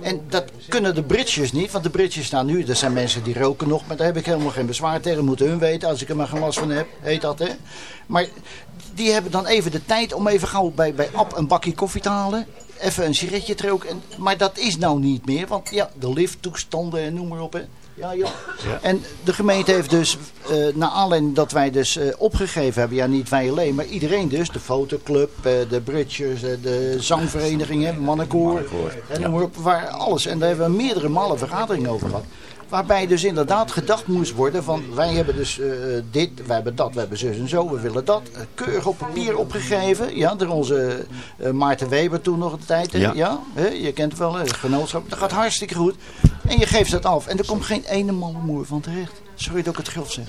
En dat kunnen de bridges niet, want de bridges staan nu, er zijn mensen die roken nog, maar daar heb ik helemaal geen bezwaar tegen. Moeten hun weten, als ik er maar geen last van heb, heet dat hè. Maar die hebben dan even de tijd om even gauw bij, bij Ab een bakje koffie te halen. Even een sigaretje te roken. En, maar dat is nou niet meer, want ja, de lifttoestanden en noem maar op hè. Ja, ja. En de gemeente heeft dus, uh, naar aanleiding dat wij dus uh, opgegeven hebben, ja niet wij alleen, maar iedereen dus, de fotoclub, uh, de bridgers, de zangverenigingen, mannenkoor, en noem maar op, waar alles. En daar hebben we meerdere malen vergaderingen over gehad. Waarbij dus inderdaad gedacht moest worden van wij hebben dus uh, dit, wij hebben dat, we hebben zus en zo, we willen dat. Keurig op papier opgegeven. Ja, door onze uh, Maarten Weber toen nog de tijd. Ja, ja hè, je kent het wel, het genootschap. Dat gaat hartstikke goed. En je geeft dat af. En er komt geen ene moer van terecht. Sorry dat ik het grof zeg.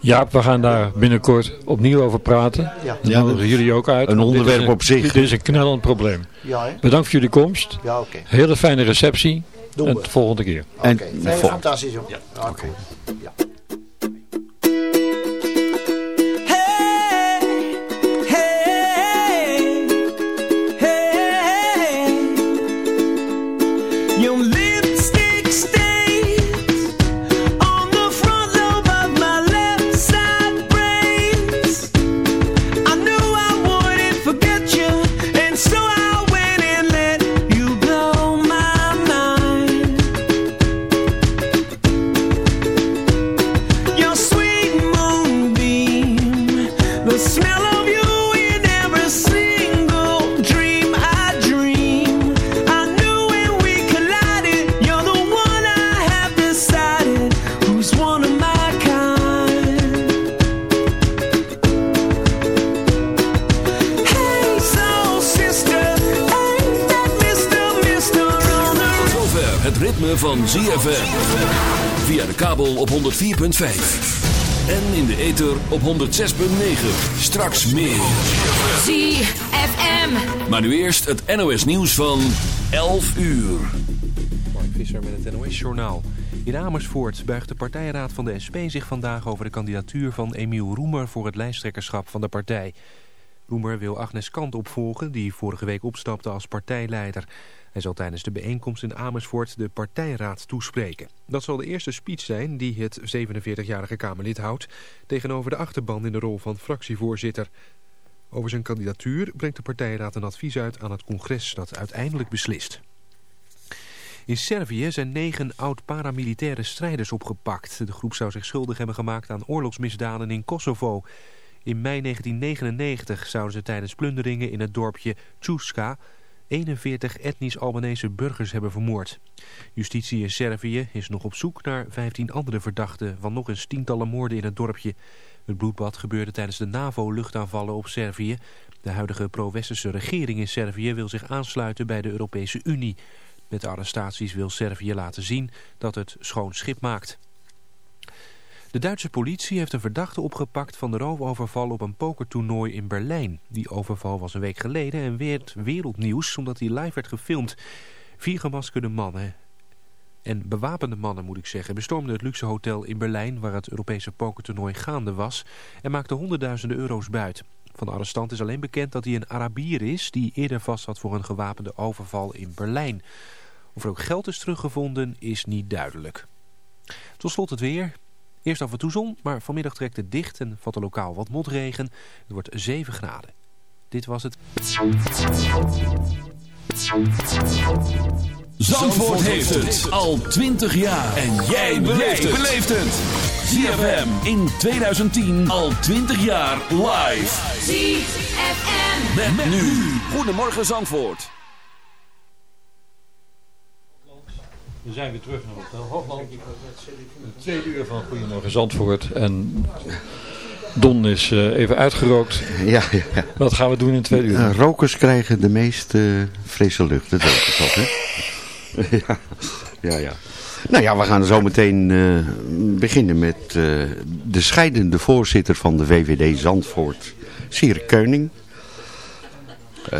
Ja, we gaan daar binnenkort opnieuw over praten. Ja. Dat nodigen jullie ook uit. Een onderwerp een, op zich. Dit is een knellend probleem. Ja, hè? Bedankt voor jullie komst. Ja, oké. Okay. Hele fijne receptie. Doen en de volgende keer. Oké, okay. nee, fantastisch hoor. Ja. Okay. Ja. Van ZFM. Via de kabel op 104.5. En in de ether op 106.9. Straks meer. ZFM. Maar nu eerst het NOS nieuws van 11 uur. Mark Visser met het NOS Journaal. In Amersfoort buigt de partijraad van de SP zich vandaag over de kandidatuur van Emiel Roemer voor het lijsttrekkerschap van de partij. Roemer wil Agnes Kant opvolgen, die vorige week opstapte als partijleider. Hij zal tijdens de bijeenkomst in Amersfoort de partijraad toespreken. Dat zal de eerste speech zijn die het 47-jarige Kamerlid houdt... tegenover de achterban in de rol van fractievoorzitter. Over zijn kandidatuur brengt de partijraad een advies uit aan het congres dat uiteindelijk beslist. In Servië zijn negen oud-paramilitaire strijders opgepakt. De groep zou zich schuldig hebben gemaakt aan oorlogsmisdaden in Kosovo. In mei 1999 zouden ze tijdens plunderingen in het dorpje Tjuska 41 etnisch Albanese burgers hebben vermoord. Justitie in Servië is nog op zoek naar 15 andere verdachten van nog eens tientallen moorden in het dorpje. Het bloedbad gebeurde tijdens de NAVO-luchtaanvallen op Servië. De huidige pro-westerse regering in Servië wil zich aansluiten bij de Europese Unie. Met de arrestaties wil Servië laten zien dat het schoon schip maakt. De Duitse politie heeft een verdachte opgepakt van de roofoverval op een pokertoernooi in Berlijn. Die overval was een week geleden en werd wereldnieuws omdat hij live werd gefilmd. Vier gemaskerde mannen en bewapende mannen moet ik zeggen bestormden het luxe hotel in Berlijn waar het Europese pokertoernooi gaande was en maakten honderdduizenden euro's buit. Van de arrestant is alleen bekend dat hij een Arabier is die eerder vast zat voor een gewapende overval in Berlijn. Of er ook geld is teruggevonden is niet duidelijk. Tot slot het weer. Eerst af en toe zon, maar vanmiddag trekt het dicht en valt er lokaal wat motregen. Het wordt 7 graden. Dit was het. Zandvoort heeft het al 20 jaar. En jij beleeft het. ZFM in 2010 al 20 jaar live. ZFM. Met, nu. Goedemorgen Zandvoort. We zijn weer terug naar Hotel Hoogland. Twee uur van Goedemorgen Zandvoort. En Don is uh, even uitgerookt. Ja, ja. Wat gaan we doen in twee uur? Uh, rokers krijgen de meest uh, frisse lucht. Dat weet ik toch, hè? ja, ja, ja. Nou ja, we gaan zo meteen beginnen met de scheidende voorzitter van de VVD Zandvoort, Sire Keuning. Uh,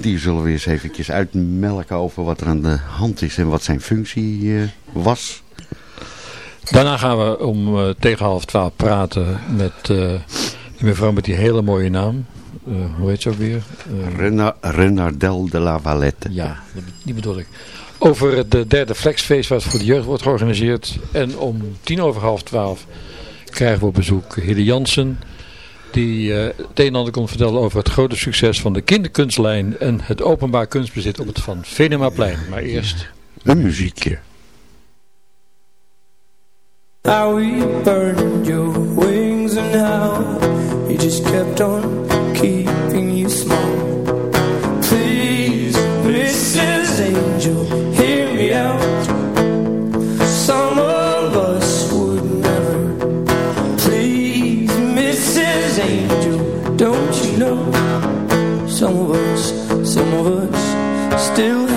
die zullen we eens eventjes uitmelken over wat er aan de hand is en wat zijn functie uh, was. Daarna gaan we om uh, tegen half twaalf praten met die mevrouw met die hele mooie naam. hoe heet ze ook weer? Renardel de la Valette. Ja, die bedoel ik. over de derde flexfeest wat voor de jeugd wordt georganiseerd. En om tien over half twaalf krijgen we op bezoek Hille Jansen. Die uh, het een en ander komt vertellen over het grote succes van de kinderkunstlijn en het openbaar kunstbezit op het Van Venemaplein. Maar eerst een muziekje. We your wings and you just kept on keeping you small. Still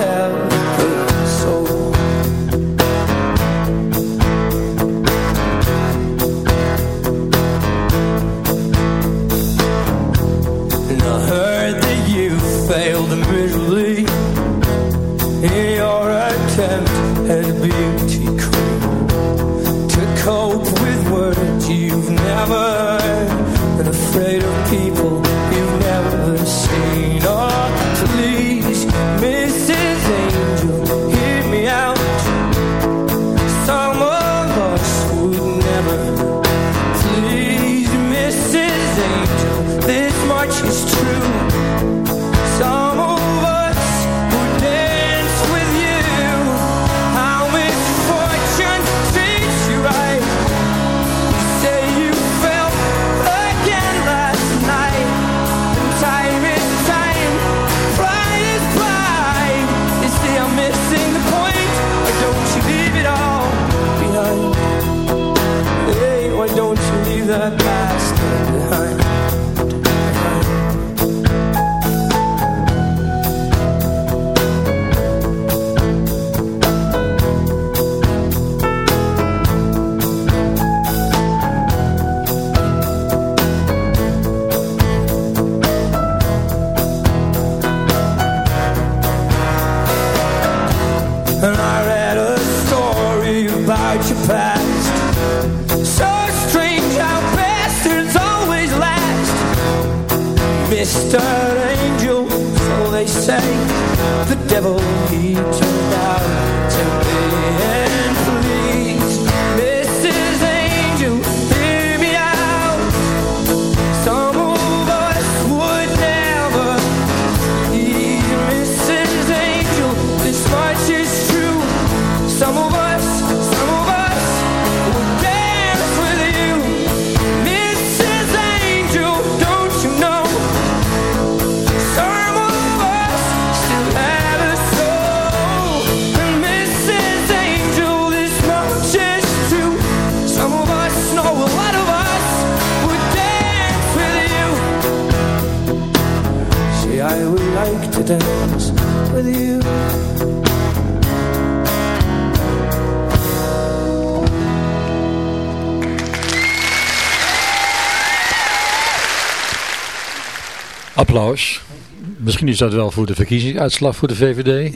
applaus. Misschien is dat wel voor de verkiezingsuitslag voor de VVD.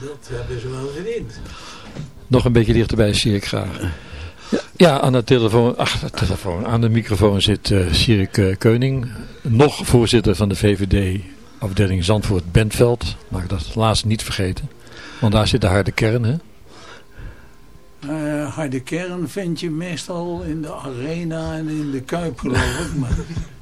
Dat hebben ze wel verdiend. Nog een beetje dichterbij zie ik graag. Ja, ja, aan de telefoon, ach, de telefoon, aan de microfoon zit uh, Sierik uh, Keuning, nog voorzitter van de VVD afdeling Zandvoort Bentveld. Mag ik dat laatst niet vergeten, want daar zit de harde kern, hè? Uh, harde kern vind je meestal in de arena en in de kuip, geloof ik. Maar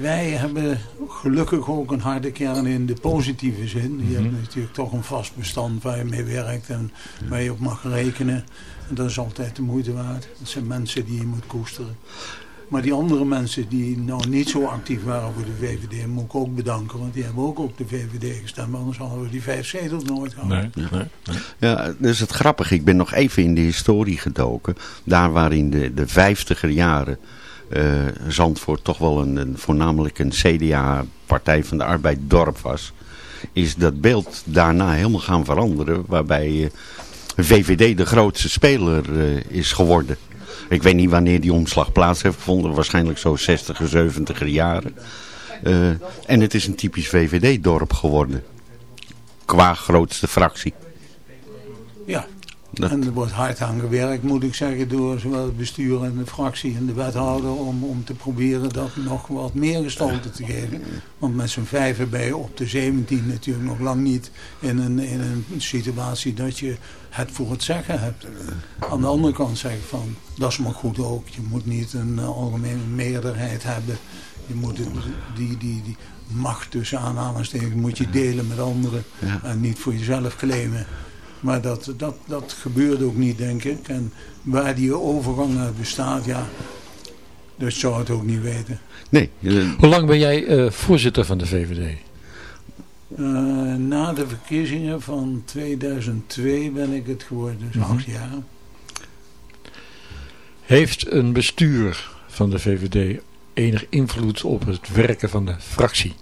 wij hebben gelukkig ook een harde kern in de positieve zin. Je mm -hmm. hebt natuurlijk toch een vast bestand waar je mee werkt en waar je op mag rekenen. En dat is altijd de moeite waard. Dat zijn mensen die je moet koesteren. Maar die andere mensen die nou niet zo actief waren voor de VVD, moet ik ook bedanken. Want die hebben ook op de VVD gestemd. Anders hadden we die vijf zetels nooit gehad. Nee, nee, nee. Ja, dus het grappige. Ik ben nog even in de historie gedoken. Daar waar in de, de vijftiger jaren Zandvoort toch wel een, voornamelijk een CDA, Partij van de Arbeid dorp was. Is dat beeld daarna helemaal gaan veranderen. Waarbij uh, VVD de grootste speler uh, is geworden. Ik weet niet wanneer die omslag plaats heeft gevonden. Waarschijnlijk zo 60 70 jaren. En het is een typisch VVD-dorp geworden. Qua grootste fractie. Ja, Dat- En er wordt hard aan gewerkt, moet ik zeggen, door zowel het bestuur en de fractie en de wethouder om, om te proberen dat nog wat meer gestalte te geven. Want met z'n vijven ben je op de 17 natuurlijk nog lang niet in een, in een situatie dat je het voor het zeggen hebt. Aan de andere kant zeg ik van, dat is maar goed ook. Je moet niet een eh, algemene meerderheid hebben. Je moet het, die, die, die macht tussen aanhalingstekens moet je delen met anderen Ja. en niet voor jezelf claimen. Maar dat, dat, dat gebeurt ook niet, denk ik. En waar die overgang uit bestaat, ja, dat zou het ook niet weten. Nee, Hoe lang ben jij eh, voorzitter van de VVD? Eh, na de verkiezingen van 2002 ben ik het geworden, dus Mhm. acht jaar. Heeft een bestuur van de VVD enig invloed op het werken van de fractie?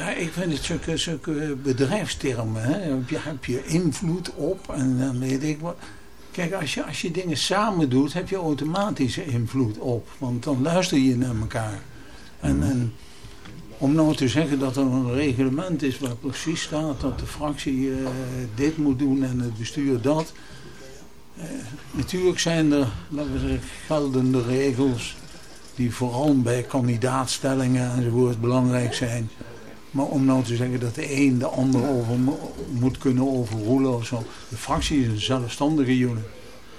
Ja, ik vind het zulke, zulke bedrijfstermen. Hè. Heb, je, heb je invloed op en dan weet ik wat. Kijk, als je, als je dingen samen doet, heb je automatische invloed op. Want dan luister je naar elkaar. En, en om nou te zeggen dat er een reglement is waar precies staat dat de fractie eh, dit moet doen en het bestuur dat. Eh, natuurlijk zijn er, laten we zeggen, geldende regels die vooral bij kandidaatstellingen enzovoort belangrijk zijn. Maar om nou te zeggen dat de een de ander over mo- moet kunnen overroelen of zo. De fractie is een zelfstandige unit.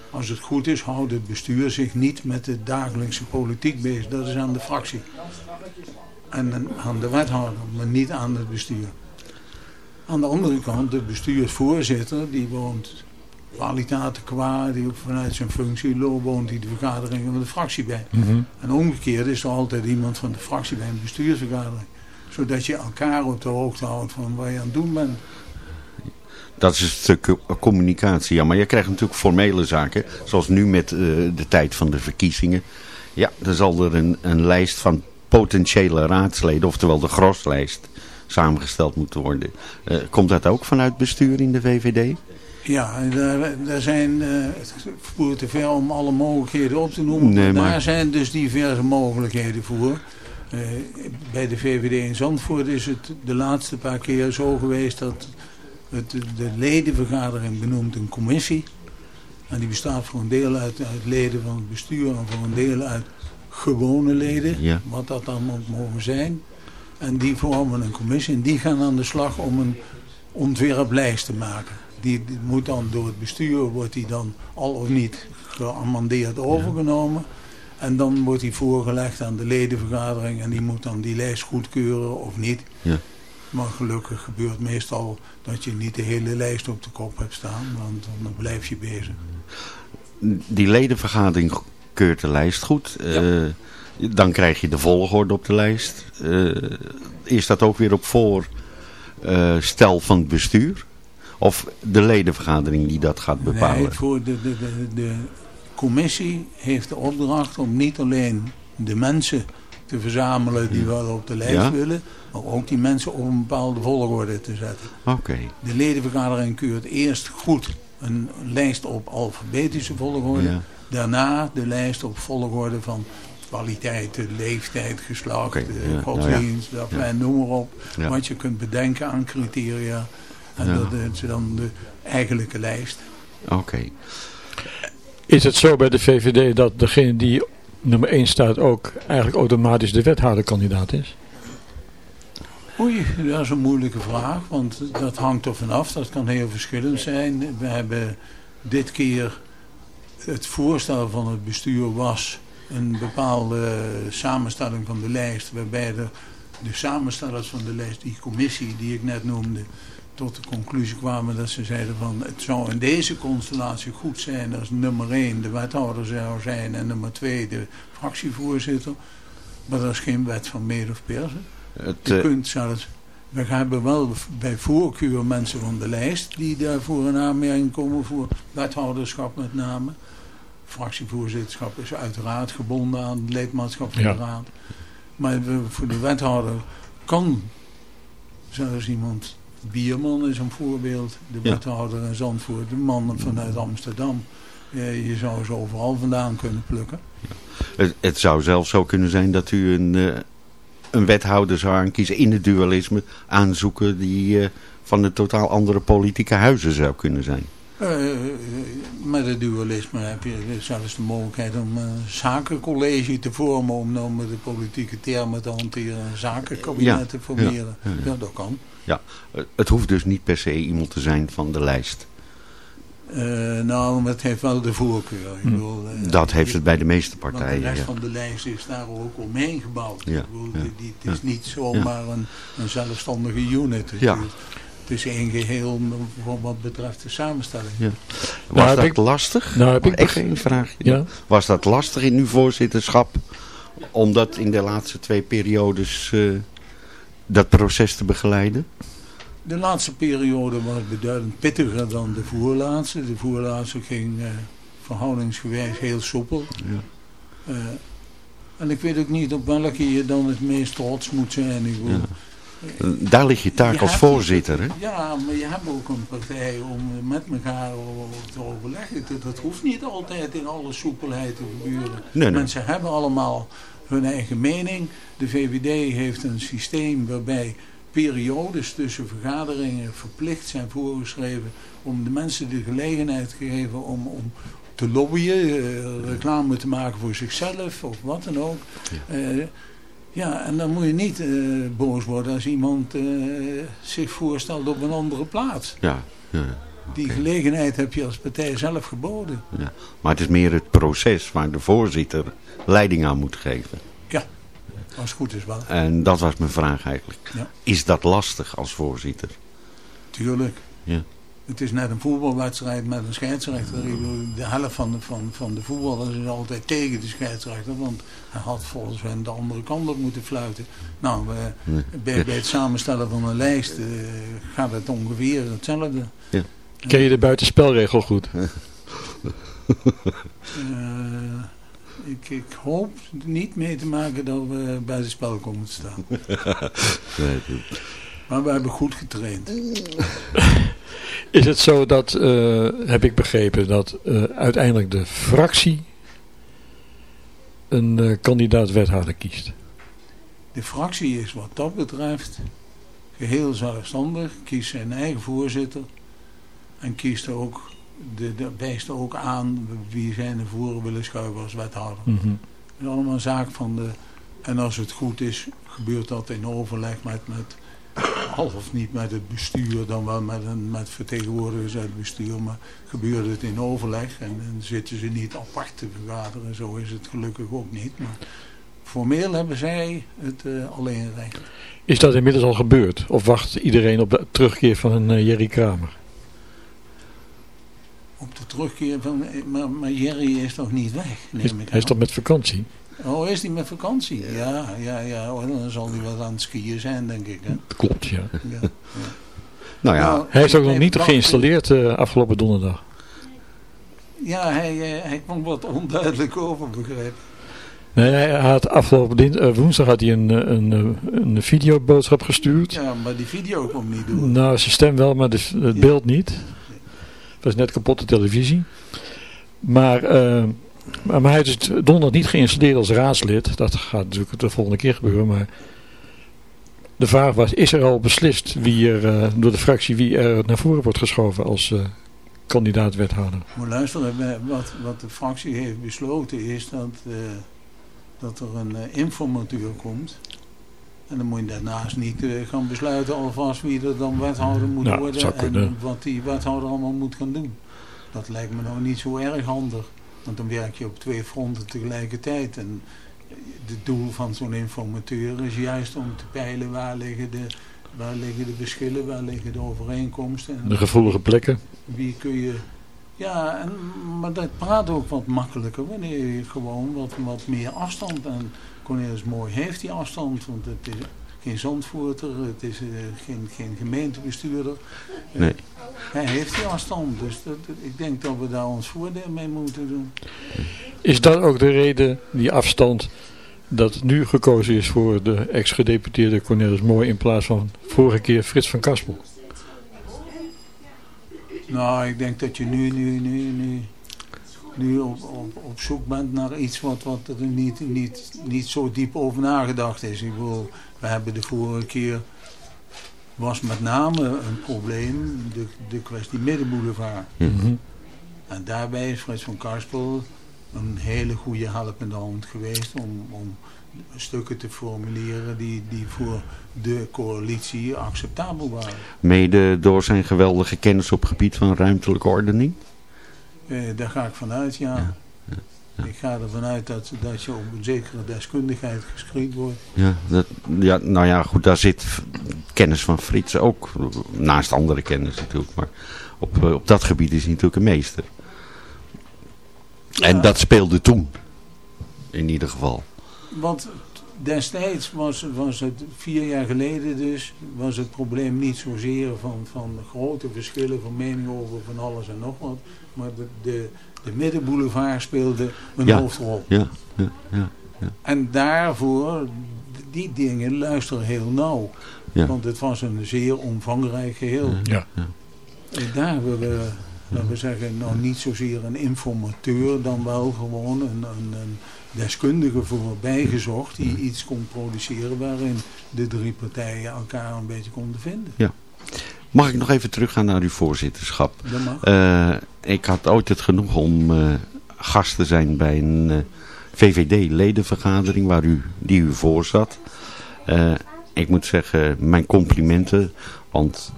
Als het goed is, houdt het bestuur zich niet met de dagelijkse politiek bezig. Dat is aan de fractie. En aan de wethouder, maar niet aan het bestuur. Aan de andere kant, de bestuursvoorzitter, die woont kwaliteiten qua, die ook vanuit zijn functie woont die de vergaderingen van de fractie bij. En omgekeerd is er altijd iemand van de fractie bij een bestuursvergadering. Zodat je elkaar op de hoogte houdt van wat je aan het doen bent. dat is een stuk eh, communicatie. Ja, maar je krijgt natuurlijk formele zaken. Zoals nu met eh, de tijd van de verkiezingen. Ja, dan zal er een, een lijst van potentiële raadsleden, oftewel de groslijst, samengesteld moeten worden. Eh, komt dat ook vanuit bestuur in de VVD? Ja, daar, daar zijn, eh, het voert te ver om alle mogelijkheden op te noemen. Nee, maar- daar zijn dus diverse mogelijkheden voor. Eh, bij de VVD in Zandvoort is het de laatste paar keer zo geweest dat het, de ledenvergadering benoemt een commissie. En die bestaat voor een deel uit, uit leden van het bestuur en voor een deel uit gewone leden. Ja. Wat dat dan ook mogen zijn. En die vormen een commissie en die gaan aan de slag om een ontwerplijst te maken. Die, die moet dan door het bestuur, wordt die dan al of niet geamandeerd overgenomen. En dan wordt die voorgelegd aan de ledenvergadering en die moet dan die lijst goedkeuren of niet. Ja. Maar gelukkig gebeurt meestal dat je niet de hele lijst op de kop hebt staan, want dan blijf je bezig. Die ledenvergadering keurt de lijst goed. Eh, Dan krijg je de volgorde op de lijst. Eh, is dat ook weer op voorstel van het bestuur? Of de ledenvergadering die dat gaat bepalen? Nee, voor de, de, de, de commissie heeft de opdracht om niet alleen de mensen te verzamelen die wel op de lijst Ja. willen, maar ook die mensen op een bepaalde volgorde te zetten. Oké. De ledenvergadering keurt eerst goed een lijst op alfabetische volgorde. Ja. Daarna de lijst op volgorde van kwaliteiten, leeftijd, geslacht, Oké, eh, ja, godsdienst, nou ja. noem maar op. Wat je kunt bedenken aan criteria. En dat is dan de eigenlijke lijst. Oké. Is het zo bij de VVD dat degene die nummer 1 staat ook eigenlijk automatisch de wethouderkandidaat is? Oei, dat is een moeilijke vraag, want dat hangt er vanaf. Dat kan heel verschillend zijn. We hebben dit keer het voorstel van het bestuur was een bepaalde samenstelling van de lijst, waarbij de, de samenstellers van de lijst, die commissie die ik net noemde, tot de conclusie kwamen dat ze zeiden van het zou in deze constellatie goed zijn als nummer 1 de wethouder zou zijn en nummer 2 de fractievoorzitter. Maar dat is geen wet van meer of persen. Het, Je eh, kunt zelfs, we hebben wel bij voorkeur mensen van de lijst die daarvoor in aanmerking komen voor wethouderschap met name. Fractievoorzitterschap is uiteraard gebonden aan het lidmaatschap van Ja. de raad. Maar voor de wethouder kan zelfs iemand, Bierman is een voorbeeld, de Ja. wethouder in Zandvoort, de man vanuit Amsterdam. Eh, Je zou ze overal vandaan kunnen plukken. het, het zou zelfs zo kunnen zijn dat u een, eh, een wethouder zou aankiezen in het dualisme. Aanzoeken die eh, van de totaal andere politieke huizen zou kunnen zijn. Met het dualisme heb je zelfs de mogelijkheid om een zakencollege te vormen, om nou met de politieke termen te hanteren, een zakenkabinet te formeren. Ja, dat kan. Ja, het hoeft dus niet per se iemand te zijn van de lijst. Uh, nou, het heeft wel de voorkeur. Ik hm. bedoel, uh, dat heeft het bij de meeste partijen. de rest van de lijst is daar ook omheen gebouwd. Ja. Ik bedoel, die, het is niet zomaar een, een zelfstandige unit. Ja. Het is één geheel wat betreft de samenstelling. Ja. Was nou, dat ik, lastig? Nou, heb ik echt een vraag. Ja. Was dat lastig in uw voorzitterschap? Om dat in de laatste twee periodes uh, dat proces te begeleiden? De laatste periode was beduidend pittiger dan de voorlaatste. De voorlaatste ging uh, verhoudingsgewijs heel soepel. Ja. Uh, en ik weet ook niet op welke je dan het meest trots moet zijn. Ik wil, Daar ligt je taak als voorzitter, hè? Ja, maar je hebt ook een partij om met elkaar te overleggen. Dat, dat hoeft niet altijd in alle soepelheid te gebeuren. Nee, nee. Mensen hebben allemaal hun eigen mening. De VVD heeft een systeem waarbij periodes tussen vergaderingen verplicht zijn voorgeschreven om de mensen de gelegenheid te geven om, om te lobbyen, uh, reclame te maken voor zichzelf of wat dan ook. Ja, uh, ja en dan moet je niet uh, boos worden als iemand zich voorstelt op een andere plaats. Ja, ja. Die gelegenheid heb je als partij zelf geboden. Ja, maar het is meer het proces waar de voorzitter leiding aan moet geven. Ja. Als het goed is wel. En dat was mijn vraag eigenlijk. Ja. Is dat lastig als voorzitter? Tuurlijk. Ja. Het is net een voetbalwedstrijd met een scheidsrechter. De helft van de, van, van de voetballers is altijd tegen de scheidsrechter. Want hij had volgens hen de andere kant op moeten fluiten. Nou, bij, bij, het samenstellen van een lijst uh, gaat het ongeveer hetzelfde. Ja. Ken je de buitenspelregel goed? uh, ik, ik, hoop niet mee te maken dat we bij het spel komen te staan. maar we hebben goed getraind. Is het zo dat, uh, heb ik begrepen, dat uh, uiteindelijk de fractie een uh, kandidaat wethouder kiest? De fractie is wat dat betreft geheel zelfstandig, kiest zijn eigen voorzitter en kiest ook de, de wijst ook aan wie zijn de voeren willen schuiven als wethouder. Mm -hmm. Het is allemaal een zaak van de... En als het goed is, gebeurt dat in overleg met, met al of niet met het bestuur, dan wel met, een, met vertegenwoordigers uit het bestuur, maar gebeurt het in overleg en, en zitten ze niet apart te vergaderen. Zo is het gelukkig ook niet. Maar formeel hebben zij het uh, alleen recht. Is dat inmiddels al gebeurd? Of wacht iedereen op de terugkeer van een uh, Jerry Kramer? Op de terugkeer van... Maar, maar Jerry is toch niet weg? Is, hij is toch met vakantie? Oh, is hij met vakantie? Ja, ja, ja. Oh, dan zal hij wat aan het skiën zijn, denk ik. Hè? Klopt, ja. ja, ja. Nou ja, nou, hij is ook nog niet geïnstalleerd uh, afgelopen donderdag. Ja, hij, uh, hij kwam wat onduidelijk over, begreep Nee, hij had afgelopen uh, woensdag had hij een, een, een videoboodschap gestuurd. Ja, maar die video kwam niet door. Nou, zijn stem wel, maar het beeld niet. Is net kapotte televisie. Maar, uh, maar, hij is donderdag niet geïnstalleerd als raadslid. Dat gaat natuurlijk de volgende keer gebeuren. Maar de vraag was, is er al beslist wie er, uh, door de fractie wie er naar voren wordt geschoven als uh, kandidaat-wethouder? Maar luister, wat, wat de fractie heeft besloten is dat, dat er een informateur komt. En dan moet je daarnaast niet uh, gaan besluiten alvast wie er dan wethouder moet nou, worden en wat die wethouder allemaal moet gaan doen. Dat lijkt me nou niet zo erg handig. Want dan werk je op twee fronten tegelijkertijd. En het doel van zo'n informateur is juist om te peilen waar liggen de, waar liggen de verschillen, waar liggen de overeenkomsten. En de gevoelige plekken. Wie kun je... Ja, en, maar dat praat ook wat makkelijker wanneer je gewoon wat, wat meer afstand... En, Cornelis Mooi heeft die afstand, want het is geen zandvoerder, het is uh, geen, geen gemeentebestuurder. Uh, nee. Hij heeft die afstand, dus dat, ik denk dat we daar ons voordeel mee moeten doen. Is dat ook de reden, die afstand, dat nu gekozen is voor de ex-gedeputeerde Cornelis Mooi in plaats van vorige keer Frits van Kaspel? Nou, ik denk dat je nu, nu, nu, nu nu op, op, zoek bent naar iets wat, wat er niet, niet, niet zo diep over nagedacht is. Ik bedoel, we hebben de vorige keer was met name een probleem de, de kwestie middenboulevard. Mhm. En daarbij is Frits van Karspel een hele goede helpende hand geweest om, om stukken te formuleren die, die voor de coalitie acceptabel waren. Mede door zijn geweldige kennis op het gebied van ruimtelijke ordening? Eh, daar ga ik vanuit, ja. Ik ga ervan uit dat, dat je op een zekere deskundigheid geschikt wordt. Ja, dat, ja, nou ja, goed, daar zit kennis van Frits ook, naast andere kennis natuurlijk, maar op, eh, op dat gebied is hij natuurlijk een meester. En dat speelde toen, in ieder geval. Want destijds was, was het, vier jaar geleden dus, was het probleem niet zozeer van, van grote verschillen van mening over van alles en nog wat. Maar de, de, de middenboulevard speelde een Ja. hoofdrol. Ja, ja, ja. En daarvoor, die dingen luisteren heel nauw. Ja. Want het was een zeer omvangrijk geheel. Ja. En daar hebben we, laten we zeggen, nou niet zozeer een informateur, dan wel gewoon een, een, een deskundige voor bijgezocht die iets kon produceren waarin de drie partijen elkaar een beetje konden vinden. Mag ik nog even teruggaan naar uw voorzitterschap? Dat mag. Eh, ik had ooit het genoeg om eh, gast te zijn bij een eh, VVD-ledenvergadering waar u, die u voor zat. Ik moet zeggen, mijn complimenten, want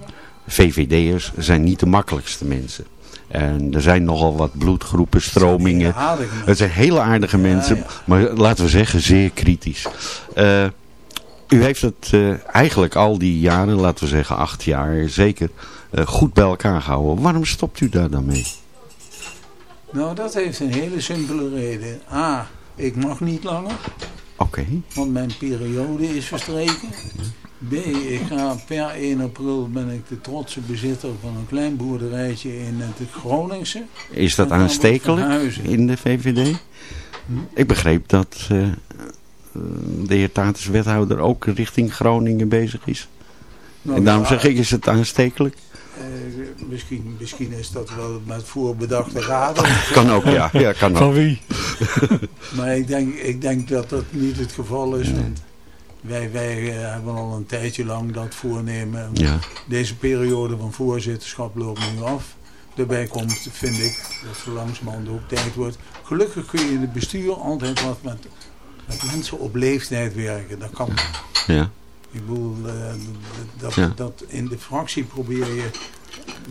VVD'ers zijn niet de makkelijkste mensen. En er zijn nogal wat bloedgroepen, stromingen. Het zijn hele aardige Ja, mensen, ja. maar laten we zeggen zeer kritisch. U heeft het eh, eigenlijk al die jaren, laten we zeggen acht jaar zeker, eh, goed bij elkaar gehouden. Waarom stopt u daar dan mee? Nou, dat heeft een hele simpele reden. A, ik mag niet langer, Oké, want mijn periode is verstreken. B, ik ga per 1 april ben ik de trotse bezitter van een klein boerderijtje in het Groningse. is dat aanstekelijk in de VVD? Hm? Ik begreep dat eh, de heer Tatus wethouder ook richting Groningen bezig is. Nou, en daarom zeg ik, is het aanstekelijk? eh, misschien, misschien is dat wel met voorbedachte raden. Kan ook, ja. ja kan ook. Van wie? Maar ik denk, ik denk dat dat niet het geval is. Want wij, wij eh, hebben al een tijdje lang dat voornemen. Ja, Deze periode van voorzitterschap loopt nu af. Daarbij komt, vind ik, dat zo langzamerhand ook tijd wordt. Gelukkig kun je in het bestuur altijd wat met, met mensen op leeftijd werken. Dat kan. ja, Ik bedoel, eh, dat, Ja. dat in de fractie probeer je,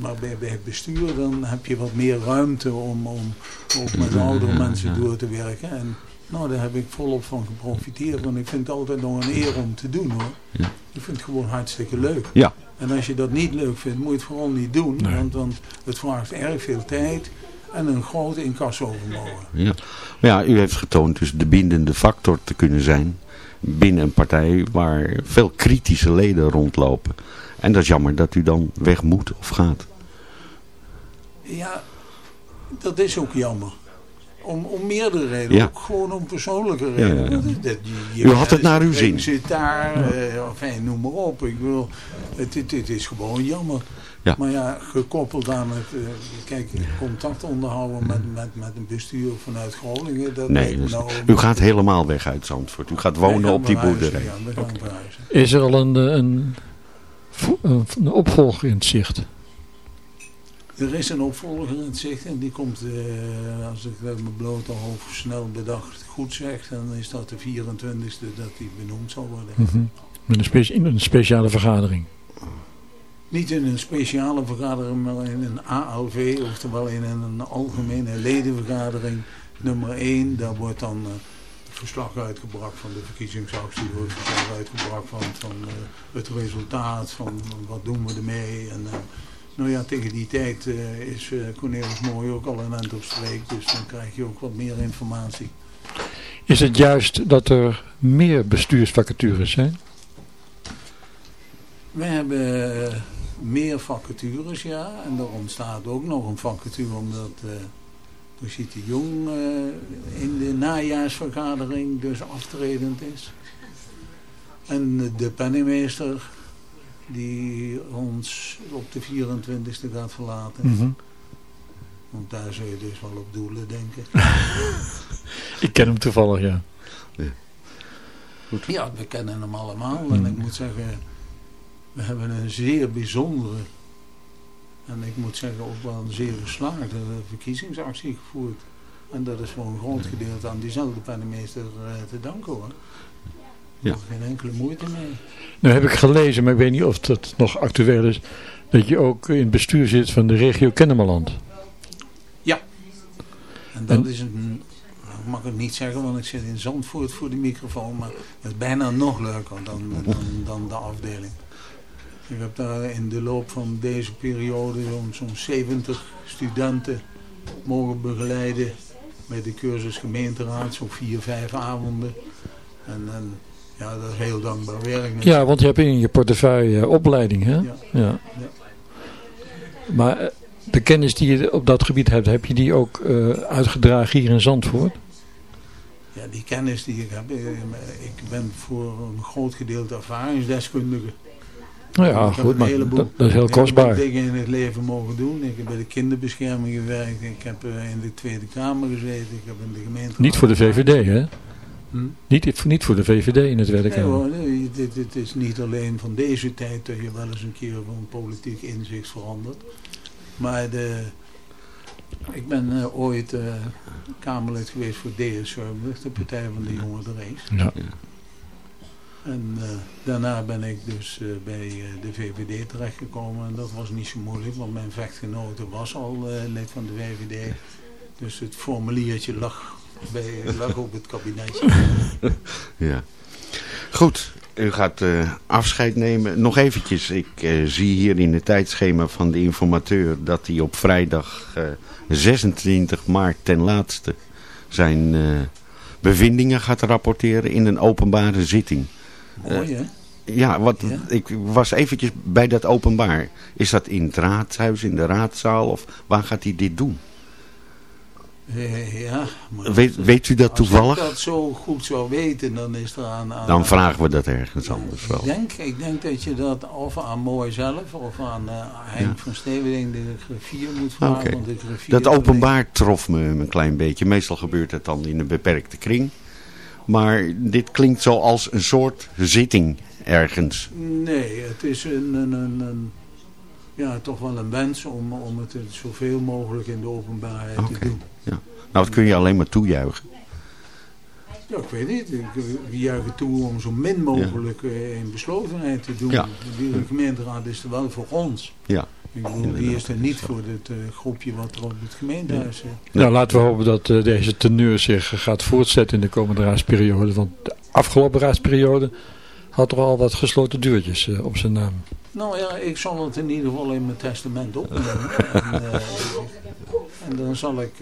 maar bij, bij het bestuur dan heb je wat meer ruimte om, om ook met oudere mensen door te werken. En nou, daar heb ik volop van geprofiteerd, want ik vind het altijd nog een eer om te doen hoor. Ja. Ik vind het gewoon hartstikke leuk. Ja. En als je dat niet leuk vindt, moet je het vooral niet doen, Nee. want, want het vraagt erg veel tijd en een groot incassovermogen. ja. Maar ja, u heeft getoond dus de bindende factor te kunnen zijn binnen een partij waar veel kritische leden rondlopen. En dat is jammer dat u dan weg moet of gaat. Ja, dat is ook jammer. Om, om meerdere redenen. Ja. Ook gewoon om persoonlijke ja, redenen. ja. Dat je- U had het naar uw zin. zit daar, eh, enfin, noem maar op. Ik het, het is gewoon jammer. Ja. Maar ja, gekoppeld aan het eh, kijk, contact onderhouden met, met, met een bestuur vanuit Groningen. Dat Nee, dus nou, u gaat helemaal weg uit Zandvoort. U gaat wonen gaan op die boerderij. Ja. Is er al een, eh, een, vo- een, een opvolger in het zicht? Er is een opvolger in het zicht en die komt, eh, als ik dat met blote hoofd snel bedacht goed zeg, dan is dat de 24e dat die benoemd zal worden. Mhm. Met een, een speciale vergadering. Niet in een speciale vergadering, maar in een ALV, oftewel in een algemene ledenvergadering. Nummer 1, daar wordt dan eh, verslag uitgebracht van de verkiezingsactie, er wordt verslag uitgebracht van, van eh, het resultaat, van wat doen we ermee. En, eh, nou ja, tegen die tijd is Cornelis Mooi ook al een eind op streek, dus dan krijg je ook wat meer informatie. Is het juist dat er meer bestuursvacatures zijn? We hebben meer vacatures, ja. En er ontstaat ook nog een vacature omdat uh, Brigitte Jong uh, in de najaarsvergadering dus aftredend is. En de penningmeester die ons op de 24e gaat verlaten. Mhm. Want daar zul je dus wel op doelen, denk ik. Ik ken hem toevallig, ja. Ja, we kennen hem allemaal. Mhm. En ik moet zeggen, we hebben een zeer bijzondere en ik moet zeggen ook wel een zeer geslaagde verkiezingsactie gevoerd. En dat is voor een groot gedeelte aan diezelfde penningmeester uh, te danken hoor. Ja. geen enkele moeite mee. Nou heb ik gelezen, maar ik weet niet of dat nog actueel is, dat je ook in het bestuur zit van de regio Kennemerland. Ja. En dat is een, ik mag het niet zeggen, want ik zit in Zandvoort voor de microfoon, maar het is bijna nog leuker dan, dan, dan de afdeling. Ik heb daar in de loop van deze periode zo'n 70 studenten mogen begeleiden met de cursus gemeenteraad, zo'n vier, vijf avonden. En, en, ja, dat is heel dankbaar werk. Ja, want je hebt in je portefeuille uh, opleiding, hè? Ja. ja. Maar uh, de kennis die je op dat gebied hebt, heb je die ook uh, uitgedragen hier in Zandvoort? Ja, die kennis die ik heb, ik ben voor een groot gedeelte ervaringsdeskundige. Nou ja, goed, maar dat, dat, is heel kostbaar. Ik heb dingen in het leven mogen doen. Ik heb bij de kinderbescherming gewerkt. Ik heb uh, in de Tweede Kamer gezeten. Ik heb in de gemeente... Niet voor de VVD, hè? Hm? Niet, niet voor de VVD in het Tweede Kamer. Nee hoor, nee, dit, dit, is niet alleen van deze tijd dat je wel eens een keer van politiek inzicht verandert. Maar de, ik ben uh, ooit uh, Kamerlid geweest voor DS de Partij van de Jonge Rees. Ja. En uh, daarna ben ik dus uh, bij uh, de VVD terechtgekomen. En dat was niet zo moeilijk, want mijn vechtgenote was al lid van de VVD. Dus het formuliertje lag, bij, lag op het kabinetje. ja. Goed, u gaat afscheid nemen. Nog eventjes, ik zie hier in het tijdschema van de informateur... dat hij op vrijdag 26 maart ten laatste zijn bevindingen gaat rapporteren in een openbare zitting. Mooi, hè? Ja, wat, ik was eventjes bij dat openbaar. Is dat in het raadhuis, in de raadzaal of waar gaat hij dit doen? Eh, ja, maar weet, weet u dat toevallig? Als ik dat zo goed zou weten, dan is er aan... aan dan vragen we dat ergens anders wel. Ik denk, ik denk dat je dat of aan Mooi zelf of aan uh, Henk van Steveling de griffier moet vragen. Okay. Want de dat openbaar trof me een klein beetje. Meestal gebeurt het dan in een beperkte kring. Maar dit klinkt zoals een soort zitting ergens. Nee, het is een, een, een, ja, toch wel een wens om, om het zoveel mogelijk in de openbaarheid te doen. Ja. Nou, dat kun je alleen maar toejuichen. Ja, ik weet niet. We juichen toe om zo min mogelijk eh, in beslotenheid te doen. Ja. De gemeenteraad is er wel voor ons. Ja. Ik bedoel, die is er niet voor het uh, groepje wat er op het gemeentehuis zit. Nou, laten we hopen dat uh, deze teneur zich gaat voortzetten in de komende raadsperiode. Want de afgelopen raadsperiode had toch al wat gesloten deurtjes uh, op zijn naam. Nou ja, ik zal het in ieder geval in mijn testament opnemen. en, en, dan zal ik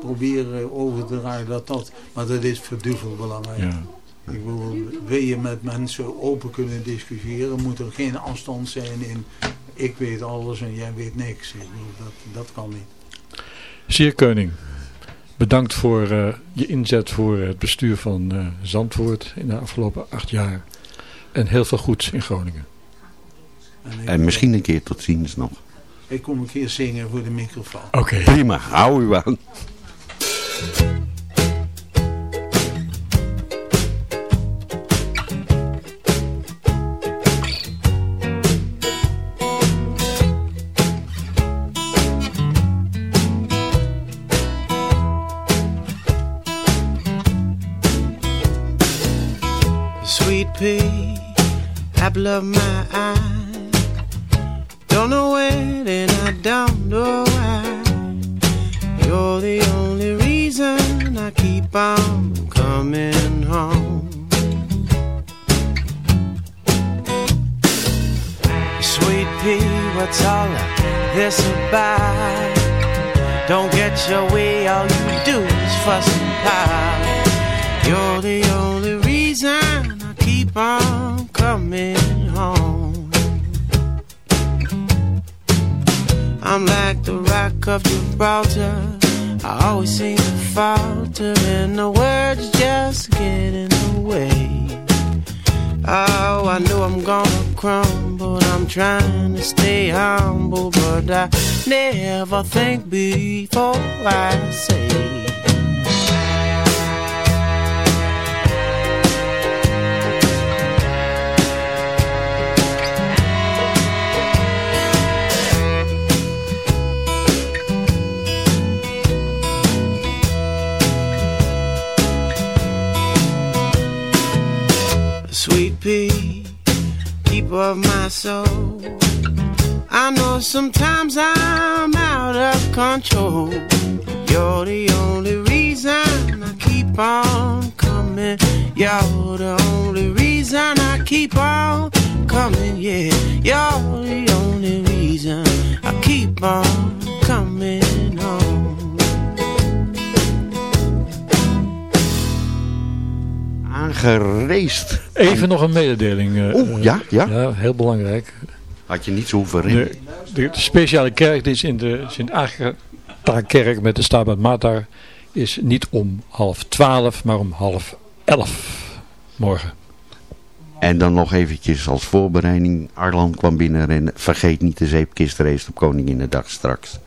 proberen over te dragen dat dat... Maar dat is verdubbeld belangrijk. Ja. Ik wil, wil je met mensen open kunnen discussiëren, moet er geen afstand zijn in ik weet alles en jij weet niks. dat, dat kan niet. Zeer Keuning, bedankt voor uh, je inzet voor het bestuur van uh, Zandvoort in de afgelopen acht jaar. En heel veel goeds in Groningen. En, en misschien een keer tot ziens nog. Ik kom een keer zingen voor de microfoon. Oké. Prima, hou u aan. Falter, and the words just get in the way. Oh, I know I'm gonna crumble. I'm trying to stay humble, but I never think before I say. Of my soul. I know sometimes I'm out of control. You're the only reason I keep on coming. You're the only reason I keep on coming. Yeah, you're the only reason I keep on coming Even nog een mededeling. eh, Oeh, ja, ja. Ja, heel belangrijk. Had je niet zo hoeven. De, de speciale kerk die is in de sint kerk met de Stabat Mater is niet om half twaalf, maar om half elf morgen. En dan nog eventjes als voorbereiding. Arlan kwam binnen en vergeet niet de zeepkistrace op Koninginnedag straks.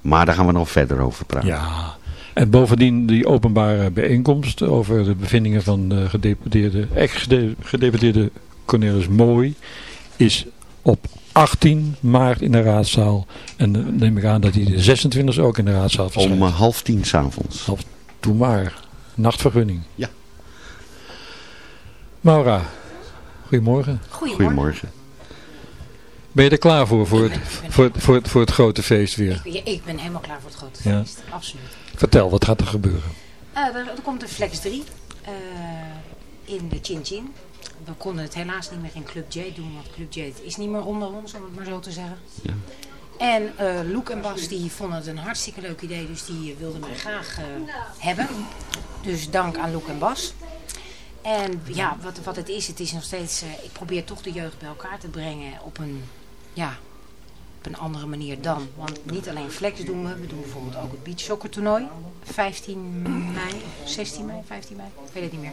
Maar daar gaan we nog verder over praten. Ja. En bovendien die openbare bijeenkomst over de bevindingen van de gedeputeerde, ex-gedeputeerde Cornelis Mooi is op 18 maart in de raadzaal. En dan neem ik aan dat hij de 26 ook in de raadzaal verschijnt. Om eh, half tien s'avonds. Doe maar. Nachtvergunning. Ja. Maura, goedemorgen. Goedemorgen. Ben je er klaar voor, voor het, voor, het, voor, het, voor het grote feest weer? Ja, ik ben helemaal klaar voor het grote Ja. feest. Absoluut. Vertel, wat gaat er gebeuren? Eh, er, er komt een Flex 3 eh, in de Chin Chin. We konden het helaas niet meer in Club J doen, want Club J is niet meer onder ons, om het maar zo te zeggen. Ja. En eh Loek en Bas die vonden het een hartstikke leuk idee, dus die wilden mij graag eh, hebben. Dus dank aan Loek en Bas. En ja, wat, wat het is, het is nog steeds, eh, ik probeer toch de jeugd bij elkaar te brengen op een, ja, op een andere manier dan. Want niet alleen flex doen we, we doen bijvoorbeeld ook het beach soccer toernooi. 15 mei, 16 mei, 15 mei, ik weet het niet meer.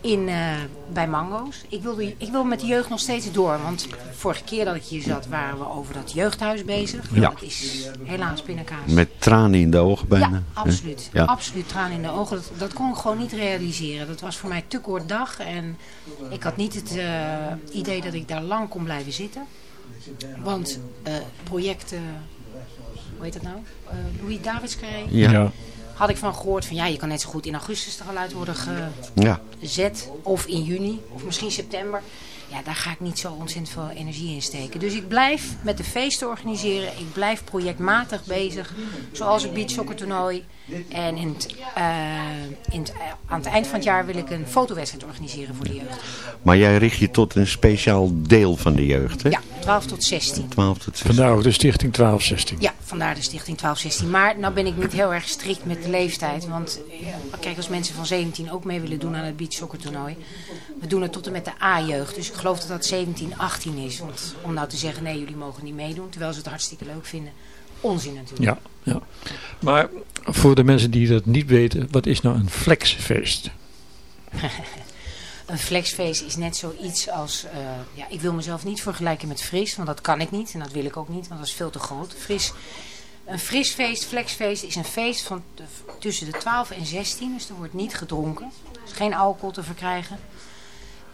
In, eh, bij Mango's. Ik wil, de- ik wil met de jeugd nog steeds door. Want vorige keer dat ik hier zat waren we over dat jeugdhuis bezig. Ja. Dat is helaas pindakaas. Met tranen in de ogen bijna. Ja, absoluut. Ja. Absoluut tranen in de ogen. Dat, dat kon ik gewoon niet realiseren. Dat was voor mij te kort dag. En ik had niet het eh, idee dat ik daar lang kon blijven zitten. Want eh projecten, hoe heet dat nou? Eh, Louis Davids Carré. Ja. Had ik van gehoord van ja, je kan net zo goed in augustus er al uit worden Ja. gezet. Of in juni, of misschien september. Ja, daar ga ik niet zo ontzettend veel energie in steken. Dus ik blijf met de feesten organiseren. Ik blijf projectmatig bezig. Zoals het beach soccer toernooi. En in het, eh, in het, aan het eind van het jaar wil ik een fotowedstrijd organiseren voor de jeugd. Maar jij richt je tot een speciaal deel van de jeugd, hè? Ja, 12 tot 16. 12 tot 16. Vandaar ook de stichting 1216. Ja, vandaar de stichting 1216. Maar nou ben ik niet heel erg strikt met de leeftijd. Want ja, kijk, als mensen van 17 ook mee willen doen aan het beach soccer toernooi. We doen het tot en met de A-jeugd. Dus geloof dat dat 17, 18 is. Want om nou te zeggen, nee, jullie mogen niet meedoen. Terwijl ze het hartstikke leuk vinden. Onzin natuurlijk. Ja, ja. Maar voor de mensen die dat niet weten, wat is nou een flexfeest? Een flexfeest is net zoiets als... eh, ja, ik wil mezelf niet vergelijken met fris, want dat kan ik niet. En dat wil ik ook niet, want dat is veel te groot. Fris, een frisfeest, flexfeest, is een feest van tussen de 12 en 16. Dus er wordt niet gedronken. Er is geen alcohol te verkrijgen.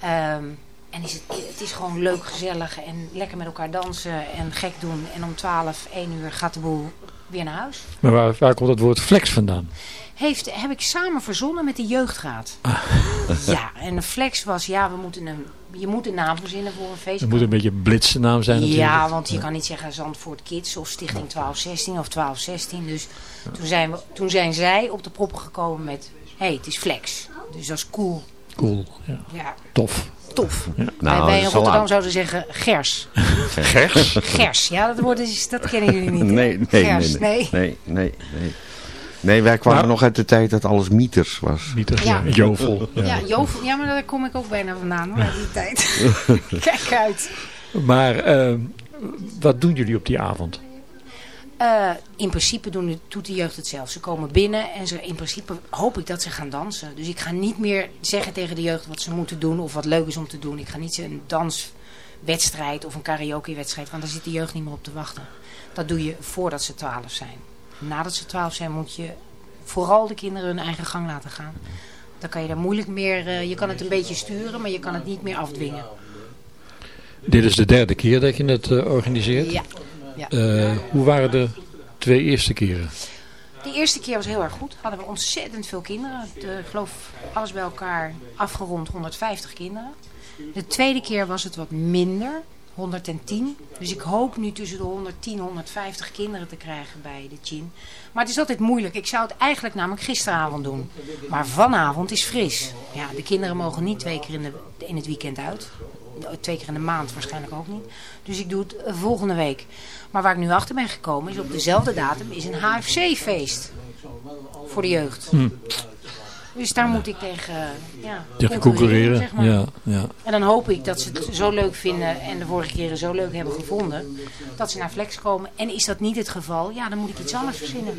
Ehm, en is het, het is gewoon leuk, gezellig en lekker met elkaar dansen en gek doen. En om 12, 1 uur gaat de boel weer naar huis. Maar waar, waar komt het woord flex vandaan? Heeft, heb ik samen verzonnen met de jeugdraad. Ja, en flex was, ja, we moeten een, je moet een naam verzinnen voor een feest. Het moet een beetje een blitse naam zijn natuurlijk. Ja, want je kan niet zeggen Zandvoort Kids of Stichting 1216 of 1216. Dus toen, zijn we, toen zijn zij op de proppen gekomen met, hé, hey, het is flex. Dus dat is cool. Cool, ja. Ja, tof. Tof. Nou, Wij, wij in Rotterdam aan. zouden zeggen gers. Gers? Gers, ja, dat, woord is, dat kennen jullie niet. Nee, nee, Gers, nee, nee. Nee, nee, nee. Nee, wij kwamen nog uit de tijd dat alles mieters was. Mieter, Ja. ja. jovel. Ja. Ja, Jovel, ja, maar daar kom ik ook bijna vandaan hoor, uit die tijd. Kijk uit. Maar eh, wat doen jullie op die avond? Eh, in principe doen doet de jeugd het zelf. Ze komen binnen en ze, in principe hoop ik dat ze gaan dansen. Dus ik ga niet meer zeggen tegen de jeugd wat ze moeten doen of wat leuk is om te doen. Ik ga niet een danswedstrijd of een karaokewedstrijd, want daar zit de jeugd niet meer op te wachten. Dat doe je voordat ze twaalf zijn. Nadat ze twaalf zijn moet je vooral de kinderen hun eigen gang laten gaan. Dan kan je daar moeilijk meer, eh, je kan het een beetje sturen, maar je kan het niet meer afdwingen. Dit is de derde keer dat je het eh, organiseert. Ja. Ja. Eh, hoe waren de twee eerste keren? De eerste keer was heel erg goed. Hadden we ontzettend veel kinderen. De, ik geloof alles bij elkaar afgerond 150 kinderen. De tweede keer was het wat minder. 110. Dus ik hoop nu tussen de 110 en 150 kinderen te krijgen bij de Chin. Maar het is altijd moeilijk. Ik zou het eigenlijk namelijk gisteravond doen. Maar vanavond is fris. Ja, de kinderen mogen niet twee keer in, de, in het weekend uit. Twee keer in de maand waarschijnlijk ook niet. Dus ik doe het eh, volgende week. Maar waar ik nu achter ben gekomen is op dezelfde datum is een HFC-feest. Voor de jeugd. Hm. Dus daar moet ik tegen, uh, ja, tegen concurreren. Zeg maar. ja, ja. En dan hoop ik dat ze het zo leuk vinden en de vorige keren zo leuk hebben gevonden. Dat ze naar Flex komen. En is dat niet het geval, ja, dan moet ik iets anders verzinnen.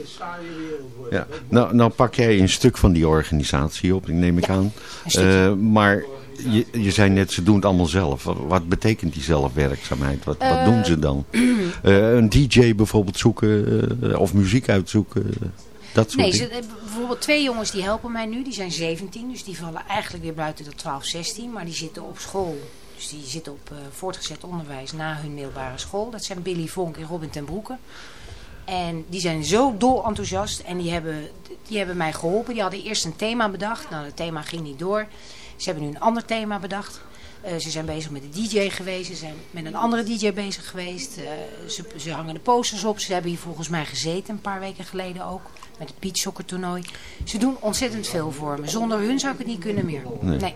Ja, nou, nou pak jij een stuk van die organisatie op, neem ik Ja, aan. Eh, maar je, je zei net, ze doen het allemaal zelf. Wat, betekent die zelfwerkzaamheid? Wat, wat Eh, doen ze dan? Eh, een DJ bijvoorbeeld zoeken eh, of muziek uitzoeken? Dat soort Nee, ze, eh, bijvoorbeeld twee jongens die helpen mij nu. Die zijn 17, dus die vallen eigenlijk weer buiten de 12, 16. Maar die zitten op school. Dus die zitten op eh, voortgezet onderwijs na hun middelbare school. Dat zijn Billy Vonk en Robin ten Broeke. En die zijn zo dol enthousiast. En die hebben, die hebben mij geholpen. Die hadden eerst een thema bedacht. Nou, het thema ging niet door. Ze hebben nu een ander thema bedacht. Eh, ze zijn bezig met de DJ geweest. Ze zijn met een andere DJ bezig geweest. Eh, ze, ze hangen de posters op. Ze hebben hier volgens mij gezeten een paar weken geleden ook. Met het beachsoccer toernooi. Ze doen ontzettend veel voor me. Zonder hun zou ik het niet kunnen meer. Nee. nee.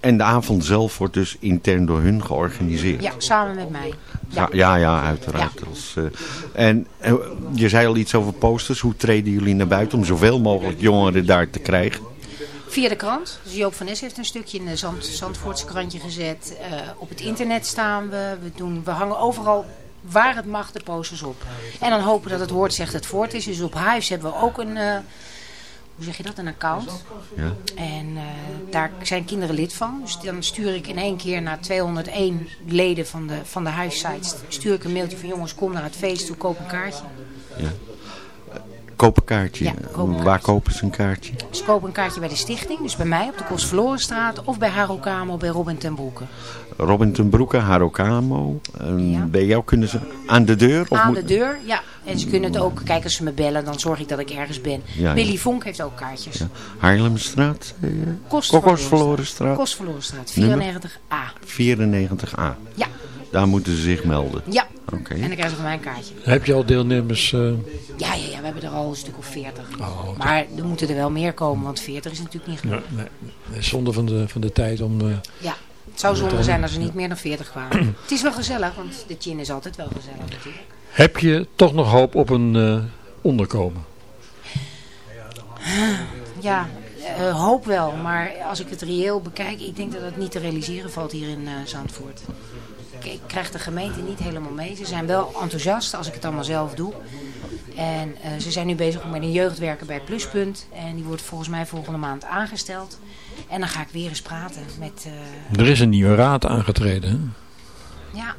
En de avond zelf wordt dus intern door hun georganiseerd. Ja, samen met mij. Ja, ja, ja uiteraard. Als, eh, en je zei al iets over posters. Hoe treden jullie naar buiten om zoveel mogelijk jongeren daar te krijgen? Via de krant. Dus Joop van Nes heeft een stukje in de Zand, Zandvoortse krantje gezet. Eh, op het internet staan we. We, doen, we hangen overal waar het mag de posters op. En dan hopen dat het woord zegt het voort is. Dus op huis hebben we ook een... eh, hoe zeg je dat? Een account. Ja. En eh, daar zijn kinderen lid van. Dus dan stuur ik in één keer naar 201 leden van de, van de huissites. Stuur ik een mailtje van jongens, kom naar het feest toe, koop een kaartje. Koop een kaartje. Ja, koop een Waar kopen ze een kaartje? Ze kopen een kaartje bij de stichting, dus bij mij op de Kostverlorenstraat of bij Harokamo bij Robin ten Broeke. Robin ten Broeke, Harokamo. Ja. Bij jou kunnen ze aan de deur? Of Aan de deur, ja. En ze kunnen het ook, kijk als ze me bellen, dan zorg ik dat ik ergens ben. Ja, ja. Billy Vonk heeft ook kaartjes. Haarlemstraat? eh, Kostverlorenstraat. Kostverlorenstraat. Kostverlorenstraat, Nummer? 94A. 94A. Ja, Daar moeten ze zich melden. ja. Oké. En dan krijgen ze van mij een kaartje. Heb je al deelnemers? eh, Ja, ja, ja, we hebben er al een stuk of 40. Oh, maar er moeten er wel meer komen, want 40 is natuurlijk niet genoeg. ja, nee, nee, zonde van de, van de tijd om... eh, Ja, het zou zonde zijn als er niet meer dan 40 kwamen. het is wel gezellig, want de chin is altijd wel gezellig natuurlijk. heb je toch nog hoop op een eh, onderkomen? Ja, eh, hoop wel. Maar als ik het reëel bekijk, ik denk dat het niet te realiseren valt hier in eh, Zandvoort. Ik, ik krijg de gemeente niet helemaal mee. Ze zijn wel enthousiast als ik het allemaal zelf doe. En eh, ze zijn nu bezig met een jeugdwerker bij Pluspunt. En die wordt volgens mij volgende maand aangesteld. En dan ga ik weer eens praten met... eh, Er is een nieuwe raad aangetreden. Hè? ja.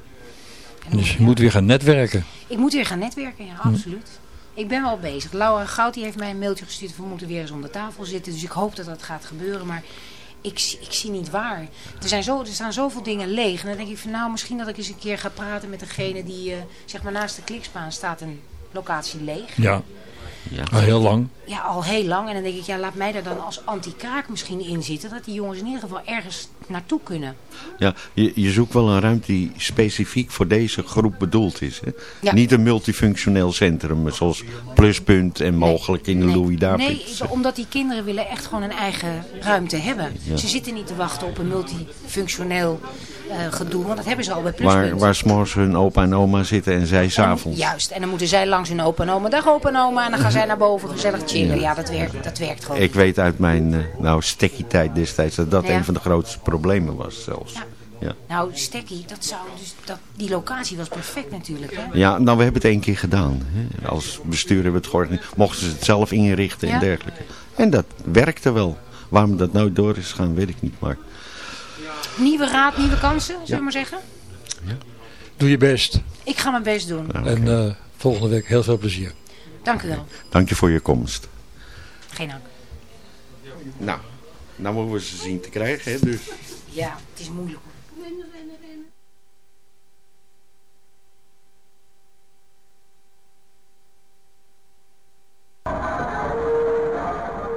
Dus je ja. moet weer gaan netwerken. Ik moet weer gaan netwerken, ja, absoluut. Ik ben wel bezig. Laura Goud die heeft mij een mailtje gestuurd. We moeten weer eens om de tafel zitten. Dus ik hoop dat dat gaat gebeuren. Maar ik, zie- ik zie niet waar. Er, zijn zo, er staan zoveel dingen leeg. En dan denk ik van nou, misschien dat ik eens een keer ga praten met degene die, eh, zeg maar naast de klikspaan staat een locatie leeg. Ja, Ja. al heel lang. Ja, al heel lang. En dan denk ik, ja, laat mij daar dan als anti-kraak misschien in zitten. Dat die jongens in ieder geval ergens naartoe kunnen. Ja, je, je zoekt wel een ruimte die specifiek voor deze groep bedoeld is. Hè? Ja. Niet een multifunctioneel centrum zoals Pluspunt en mogelijk in de Nee. Louis David. Nee, omdat die kinderen willen echt gewoon een eigen ruimte hebben. Ze zitten niet te wachten op een multifunctioneel gedoe, want dat hebben ze al bij Pluspunt. Waar, waar s'morgens hun opa en oma zitten en zij s'avonds. Juist, en dan moeten zij langs hun opa en oma. Dag opa en oma, en dan gaan zij naar boven gezellig chillen. Ja, dat, werkt, dat werkt gewoon. Ik weet uit mijn uh, nou, stekkie tijd destijds dat dat een van de grootste problemen was zelfs. Ja. Nou, Stekkie, dat zou dus, dat, die locatie was perfect natuurlijk. Hè? Ja, nou we hebben het één keer gedaan. Hè. Als bestuur hebben we het georganiseerd. Mochten ze het zelf inrichten en dergelijke. En dat werkte wel. Waarom dat nooit door is gaan, weet ik niet. Maar Nieuwe raad, nieuwe kansen, zullen we maar zeggen. Doe je best. Ik ga mijn best doen. nou, En eh, volgende week heel veel plezier. Dank u wel. dank je voor je komst. Geen dank. Nou, nou moeten we ze zien te krijgen. Hè, dus. Ja, het is moeilijk.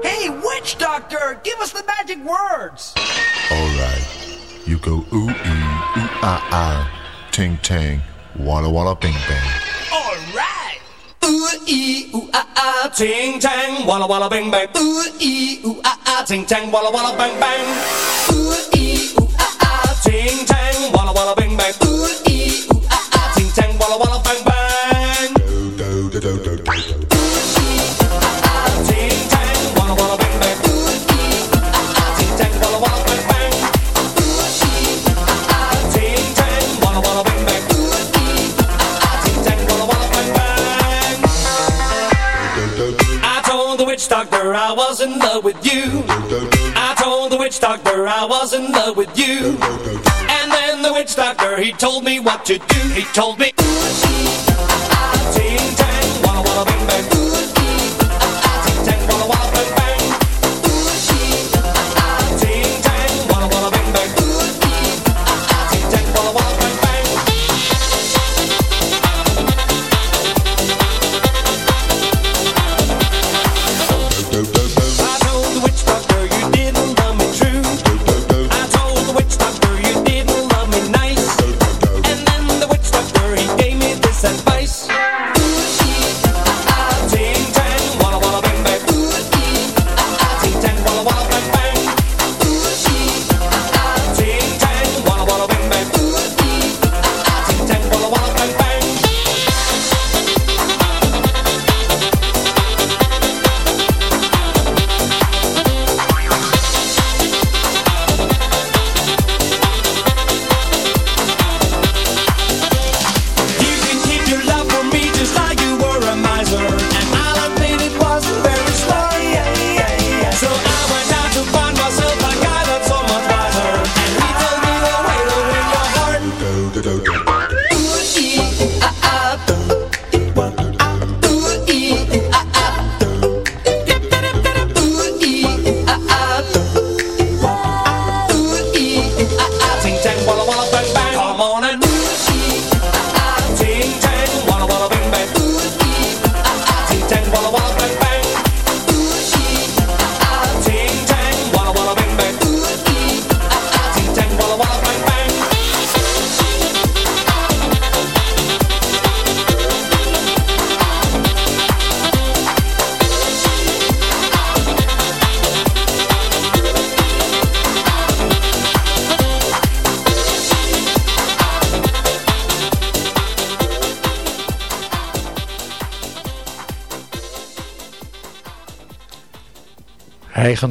Hey, witch doctor, give us the magic words. All right. You go ooh ee, ooh ah ah, ting tang, walla walla bing bang. Alright! Ooh ee, ooh ah ah, ting tang, walla walla bang bang. Ooh ee, ooh ah ah, ting tang, walla walla bang bang. Ooh ee, ooh ah ah, ting tang, doctor I was in love with you. I told the witch doctor I was in love with you. And then the witch doctor he told me what to do. He told me. Ooh, she, ah, Ting tang, walla walla bang bang.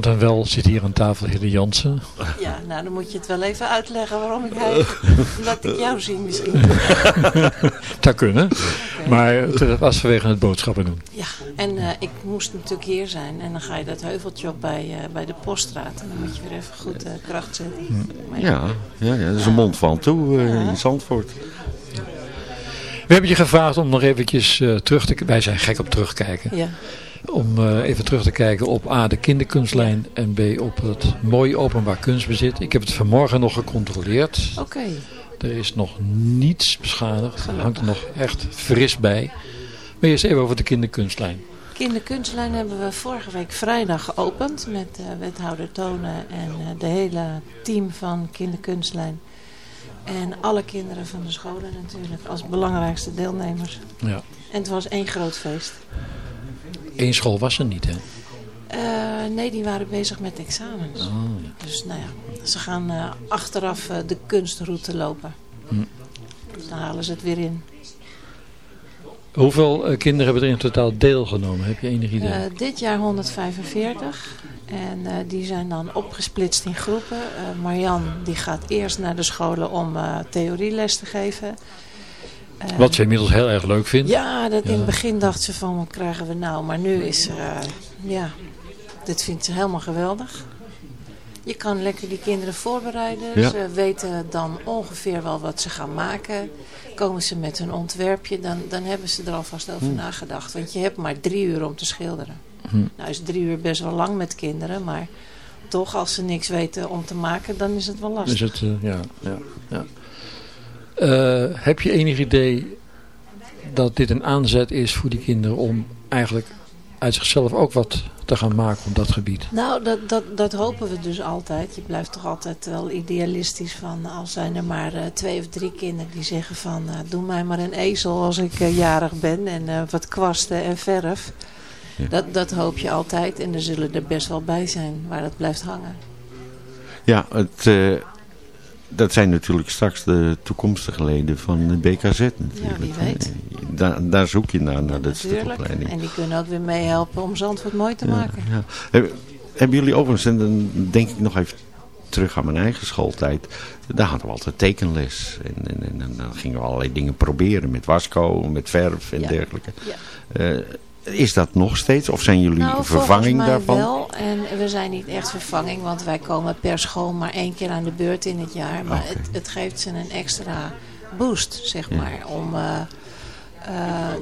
En wel zit hier aan tafel Hille Jansen. Ja, nou dan moet je het wel even uitleggen waarom ik hij... Omdat ik jou zie misschien. Dat kunnen. Maar het was vanwege het boodschappen doen. Ja, en eh, ik moest natuurlijk hier zijn. En dan ga je dat heuveltje op bij, eh, bij de poststraat. En dan moet je weer even goed eh, kracht zetten. Ja, Ja, ja, dat is een mond van toe eh, in Zandvoort. We hebben je gevraagd om nog eventjes eh, terug te... Wij zijn gek op terugkijken. ja. Om eh, even terug te kijken op A, de kinderkunstlijn. En B, op het mooie openbaar kunstbezit. Ik heb het vanmorgen nog gecontroleerd. Oké. Er is nog niets beschadigd. Er hangt er nog echt fris bij. Maar eerst even over de kinderkunstlijn. Kinderkunstlijn hebben we vorige week vrijdag geopend. Met eh, wethouder Tonen en eh, de hele team van Kinderkunstlijn. En alle kinderen van de scholen natuurlijk als belangrijkste deelnemers. Ja. En het was één groot feest. Eén school was er niet, hè? Eh, nee, die waren bezig met examens. Oh, ja. Dus nou ja, ze gaan eh, achteraf eh, de kunstroute lopen. Hm. Dus dan halen ze het weer in. Hoeveel kinderen hebben er in totaal deelgenomen? Heb je enig idee? Dit jaar 145. En die zijn dan opgesplitst in groepen. Marian die gaat eerst naar de scholen om theorieles te geven. Eh, Wat ze inmiddels heel erg leuk vindt. Ja, dat in het begin dacht ze van wat krijgen we nou. Maar nu is ze, eh, ja, dit vindt ze helemaal geweldig. Je kan lekker die kinderen voorbereiden. Ja. Ze weten dan ongeveer wel wat ze gaan maken. Komen ze met hun ontwerpje, dan, dan hebben ze er alvast over Hm. nagedacht. Want je hebt maar drie uur om te schilderen. Hm. Nou is drie uur best wel lang met kinderen, maar toch als ze niks weten om te maken, dan is het wel lastig. Is het, eh, ja, ja, ja. Eh, heb je enig idee dat dit een aanzet is voor die kinderen om eigenlijk uit zichzelf ook wat te gaan maken op dat gebied. Nou, dat, dat, dat hopen we dus altijd. Je blijft toch altijd wel idealistisch van... als zijn er maar eh, twee of drie kinderen die zeggen van... eh, doe mij maar een ezel als ik eh, jarig ben en eh, wat kwasten en verf. Dat, dat hoop je altijd en er zullen er best wel bij zijn waar dat blijft hangen. Ja, het, eh, dat zijn natuurlijk straks de toekomstige leden van de BKZ natuurlijk. wie weet. Eh, Daar, daar zoek je naar, naar dat stuk Natuurlijk. opleiding. En die kunnen ook weer meehelpen om Zandvoort mooi te maken. Ja. Heb- Hebben jullie overigens, en dan denk ik nog even terug aan mijn eigen schooltijd. Daar hadden we altijd tekenles. En, en, en, en dan gingen we allerlei dingen proberen met wasco, met verf en Ja. dergelijke. Ja. Is dat nog steeds? Of zijn jullie Nou, vervanging mij daarvan? wel. En we zijn niet echt vervanging, want wij komen per school maar één keer aan de beurt in het jaar. Maar het, het geeft ze een extra boost, zeg Ja. maar, om eh, eh,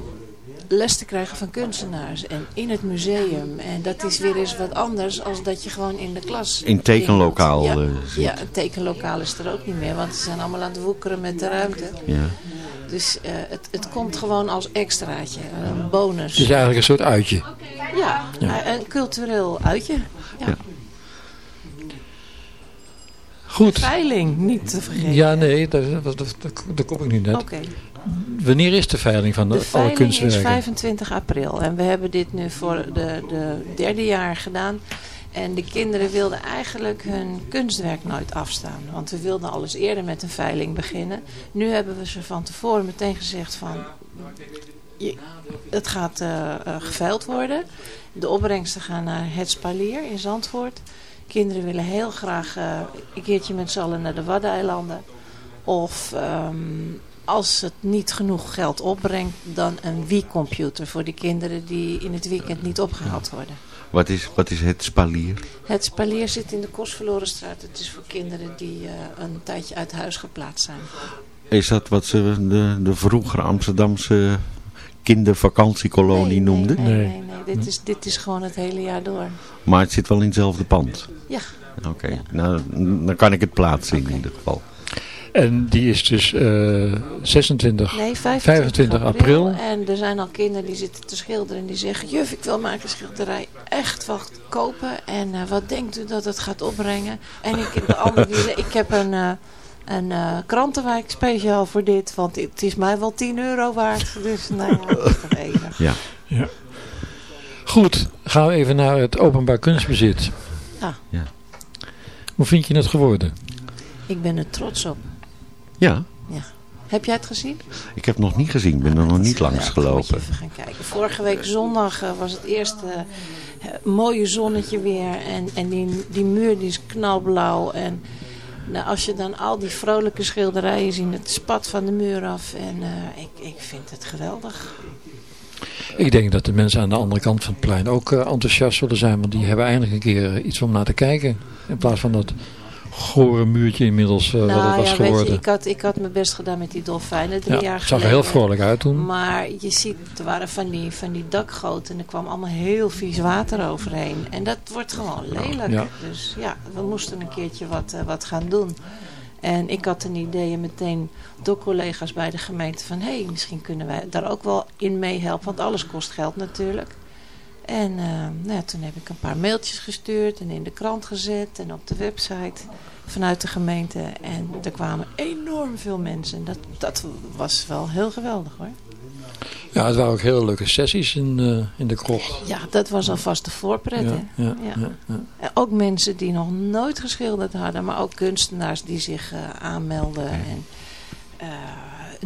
les te krijgen van kunstenaars. En in het museum. En dat is weer eens wat anders als dat je gewoon in de klas... In tekenlokaal, Ja, eh, zit. ja, een tekenlokaal is er ook niet meer, want ze zijn allemaal aan het woekeren met de ruimte. Ja. Dus eh, het, het komt gewoon als extraatje, een bonus. Het is eigenlijk een soort uitje. Ja, Ja. een cultureel uitje. Ja. Goed. Veiling, niet te vergeten. Ja, nee, daar, daar, daar, kom ik nu net. Oké. Wanneer is de veiling van de, De alle veiling is kunstwerken? 25 april. En we hebben dit nu voor de, de derde jaar gedaan. En de kinderen wilden eigenlijk hun kunstwerk nooit afstaan. Want we wilden al eens eerder met een veiling beginnen. Nu hebben we ze van tevoren meteen gezegd van... Het gaat eh, geveild worden. De opbrengsten gaan naar het Spalier in Zandvoort. Kinderen willen heel graag eh, een keertje met z'n allen naar de Waddeneilanden. Of ehm, als het niet genoeg geld opbrengt, dan een Wii-computer voor de kinderen die in het weekend niet opgehaald worden. Wat is, wat is het spalier? Het Spalier zit in de Kostverlorenstraat. Het is voor kinderen die eh, een tijdje uit huis geplaatst zijn. Is dat wat ze de, de vroegere Amsterdamse kindervakantiekolonie noemden? Nee, nee, nee. Dit, is, dit is gewoon het hele jaar door. Maar het zit wel in hetzelfde pand? Ja. Oké, nou, dan kan ik het plaatsen in ieder geval. En die is dus eh 26, Nee, 25, april. En er zijn al kinderen die zitten te schilderen en die zeggen... Juf, ik wil maar een schilderij echt wat kopen. En eh, wat denkt u dat het gaat opbrengen? En ik, de andere die ik heb een, eh, een eh, krantenwijk speciaal voor dit. Want het is mij wel 10 euro waard. Dus nou ja, dat is toch enig. Ja. ja. Goed, gaan we even naar het openbaar kunstbezit. Ja. Ja. Hoe vind je het geworden? Ik ben er trots op. Ja, Ja. Heb jij het gezien? ik heb het nog niet gezien. Ik ben er nog niet langs gelopen. Even gaan kijken. Vorige week zondag eh, was het eerste eh, mooie zonnetje weer. En, en die, die muur die is knalblauw. En nou, als je dan al die vrolijke schilderijen ziet, het spat van de muur af. En eh, ik, ik vind het geweldig. Ik denk dat de mensen aan de andere kant van het plein ook enthousiast zullen zijn. Want die hebben eindelijk een keer iets om naar te kijken. In plaats van dat gore muurtje inmiddels eh, wat het nou was ja, je, geworden. ik had, ik had mijn best gedaan met die dolfijnen drie Ja, jaar het zag er geleden. heel vrolijk uit toen. Maar je ziet, er waren van die, van die dakgoten en er kwam allemaal heel vies water overheen. En dat wordt gewoon lelijk. Ja. Dus ja, we moesten een keertje wat, eh, wat gaan doen. En ik had een idee en meteen door collega's bij de gemeente van... hé, hey, misschien kunnen wij daar ook wel in meehelpen, want alles kost geld natuurlijk. En eh, nou ja, toen heb ik een paar mailtjes gestuurd en in de krant gezet en op de website vanuit de gemeente. En er kwamen enorm veel mensen. En dat, dat was wel heel geweldig hoor. Ja, het waren ook hele leuke sessies in, eh, in de krocht. Ja, dat was alvast de voorpret. Ja, hè? ja, ja. En ook mensen die nog nooit geschilderd hadden, maar ook kunstenaars die zich eh, aanmelden. En,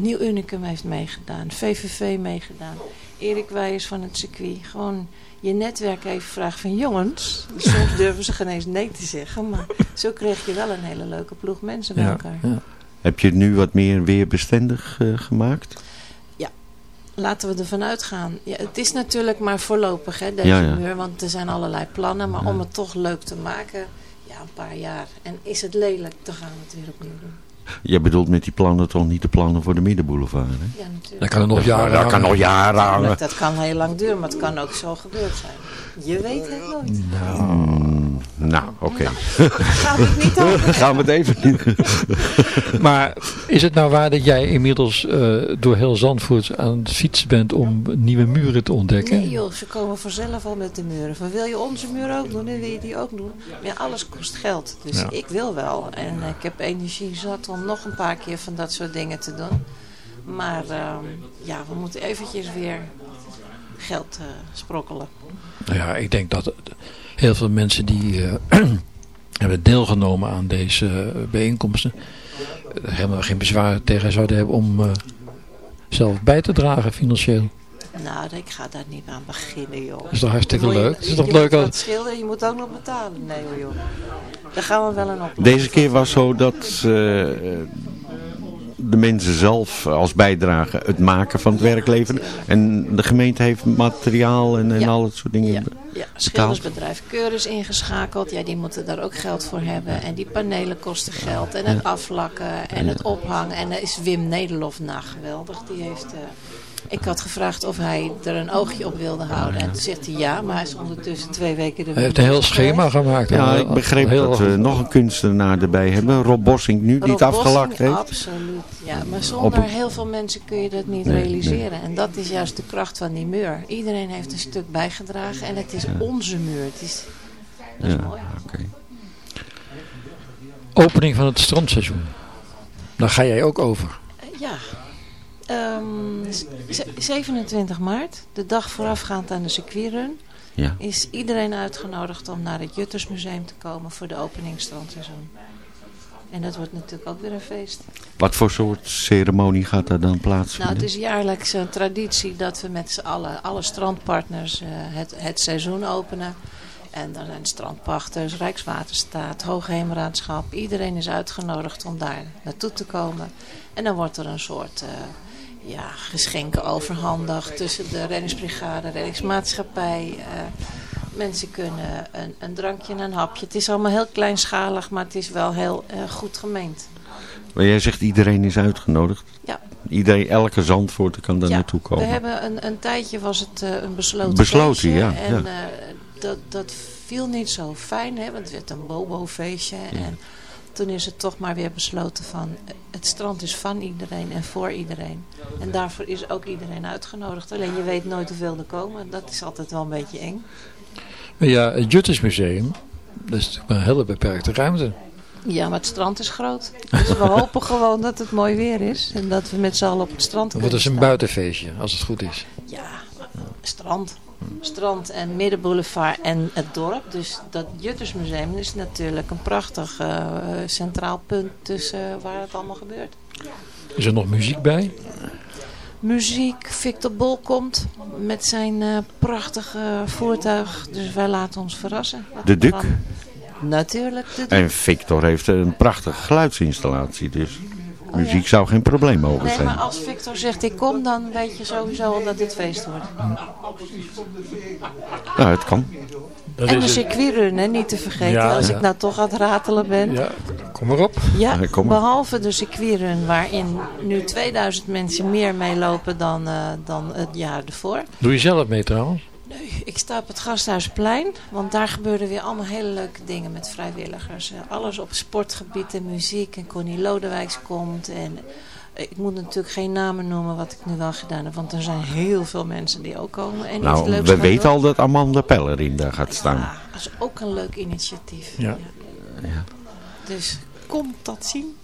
Nieuw Unicum heeft meegedaan, VVV meegedaan, Erik Wijers van het circuit. Gewoon je netwerk even vragen van jongens. Soms durven ze geen eens nee te zeggen, maar zo kreeg je wel een hele leuke ploeg mensen bij Ja, elkaar. ja. Heb je het nu wat meer weerbestendig eh, gemaakt? Ja, laten we ervan uitgaan. Ja, het is natuurlijk maar voorlopig, hè, deze Ja, muur. Want er zijn allerlei plannen. Maar om het toch leuk te maken, ja, een paar jaar. En is het lelijk, dan gaan we het weer opnieuw doen. Je bedoelt met die plannen toch niet de plannen voor de Middenboulevard, hè? Ja, natuurlijk. Dat kan er nog jaren Dat kan nog jaren hangen. Dat kan heel lang duren, maar het kan ook zo gebeurd zijn. Je weet het nooit. Doen. Nou, oké. Gaat het niet over? Gaan we het even niet. Maar is het nou waar dat jij inmiddels eh, door heel Zandvoort aan het fietsen bent om nieuwe muren te ontdekken? Nee joh, ze komen vanzelf al met de muren. Van wil je onze muur ook doen en wil je die ook doen? Maar ja, alles kost geld. Dus Ja. ik wil wel. En ik heb energie zat om nog een paar keer van dat soort dingen te doen. Maar ehm, ja, we moeten eventjes weer geld eh, sprokkelen. Nou ja, ik denk dat heel veel mensen die eh, hebben deelgenomen aan deze eh, bijeenkomsten eh, helemaal geen bezwaar tegen zouden hebben om eh, zelf bij te dragen financieel. Nou, ik ga daar niet aan beginnen, joh. Dat is toch hartstikke je- leuk? Het is toch je leuk moet schilderen, je moet ook nog betalen. Nee hoor, joh. Daar gaan we wel een oplossing Deze keer was zo dat eh, de mensen zelf als bijdrage het maken van het werk leveren. En de gemeente heeft materiaal en, en Ja. al dat soort dingen Ja, ja. schildersbedrijf Keur is ingeschakeld. Ja, die moeten daar ook geld voor hebben. En die panelen kosten geld. En het aflakken en het ophangen. En er is Wim Nederlof na geweldig. Die heeft... eh, ik had gevraagd of hij er een oogje op wilde houden. En toen zegt hij ja, maar hij is ondertussen twee weken er Hij heeft een heel schema gemaakt. Ja, ik begreep heel- dat we nog een kunstenaar erbij hebben. Rob Bossing nu, die het Rob afgelakt Bossing, heeft. Absoluut. Ja, maar zonder een- heel veel mensen kun je dat niet Nee, realiseren. En dat is juist de kracht van die muur. Iedereen heeft een stuk bijgedragen en het is onze muur. Het is, dat is Ja, mooi. oké. Opening van het strandseizoen. Daar ga jij ook over. Ja. Ehm, z- 27 maart, de dag voorafgaand aan de circuitrun, Ja. is iedereen uitgenodigd om naar het Juttersmuseum te komen voor de opening strandseizoen. En dat wordt natuurlijk ook weer een feest. Wat voor soort ceremonie gaat daar dan plaatsvinden? Nou, het is jaarlijks een traditie dat we met z'n allen, alle strandpartners, eh, het, het seizoen openen. En dan zijn strandpachters, Rijkswaterstaat, Hoogheemraadschap. Iedereen is uitgenodigd om daar naartoe te komen. En dan wordt er een soort eh, ja, geschenken overhandigd tussen de reddingsbrigade, reddingsmaatschappij. eh, mensen kunnen een, een drankje en een hapje. Het is allemaal heel kleinschalig, maar het is wel heel eh, goed gemeend. Maar jij zegt iedereen is uitgenodigd. Ja. Iedereen, elke Zandvoorter kan daar Ja, naartoe komen. We hebben een, een tijdje was het eh, een besloten Besloten, feestje. ja, En ja. dat, dat viel niet zo fijn, hè, want het werd een bobo-feestje. En toen is het toch maar weer besloten van... het strand is van iedereen en voor iedereen. En daarvoor is ook iedereen uitgenodigd. Alleen je weet nooit hoeveel er komen. Dat is altijd wel een beetje eng. Maar ja, het Juttersmuseum, dat is natuurlijk maar een hele beperkte ruimte. Ja, maar het strand is groot. Dus we hopen gewoon dat het mooi weer is. En dat we met z'n allen op het strand kunnen wordt het een staan. buitenfeestje, als het goed is. Ja, strand. Strand en Middenboulevard en het dorp. Dus dat Juttersmuseum is natuurlijk een prachtig eh, centraal punt tussen eh, waar het allemaal gebeurt. Is er nog muziek bij? Muziek, Victor Bol komt met zijn eh, prachtige voertuig. Dus wij laten ons verrassen. De Duk? Natuurlijk, de Duk. En Victor heeft een prachtige geluidsinstallatie, dus muziek zou geen probleem mogen Oh, Nee, zijn. maar als Victor zegt ik kom, dan weet je sowieso al dat het feest wordt. Nou, het kan. Dat en de circuitrun, hè, niet te vergeten. Ja, als ja. ik nou toch aan het ratelen ben. Ja, kom maar op. Ja, Ja, kom behalve de circuitrun waarin nu 2000 mensen meer meelopen dan, eh, dan het jaar ervoor. Doe je zelf mee trouwens? Nee, ik sta op het Gasthuisplein, want daar gebeuren weer allemaal hele leuke dingen met vrijwilligers. Eh, alles op sportgebied en muziek en Connie Lodewijks komt. En eh, ik moet natuurlijk geen namen noemen wat ik nu wel gedaan heb, want er zijn heel veel mensen die ook komen. En Nou, leuks we weten al dat Amanda Pellerin daar gaat staan. Ja, dat is ook een leuk initiatief. Ja. Dus kom dat zien.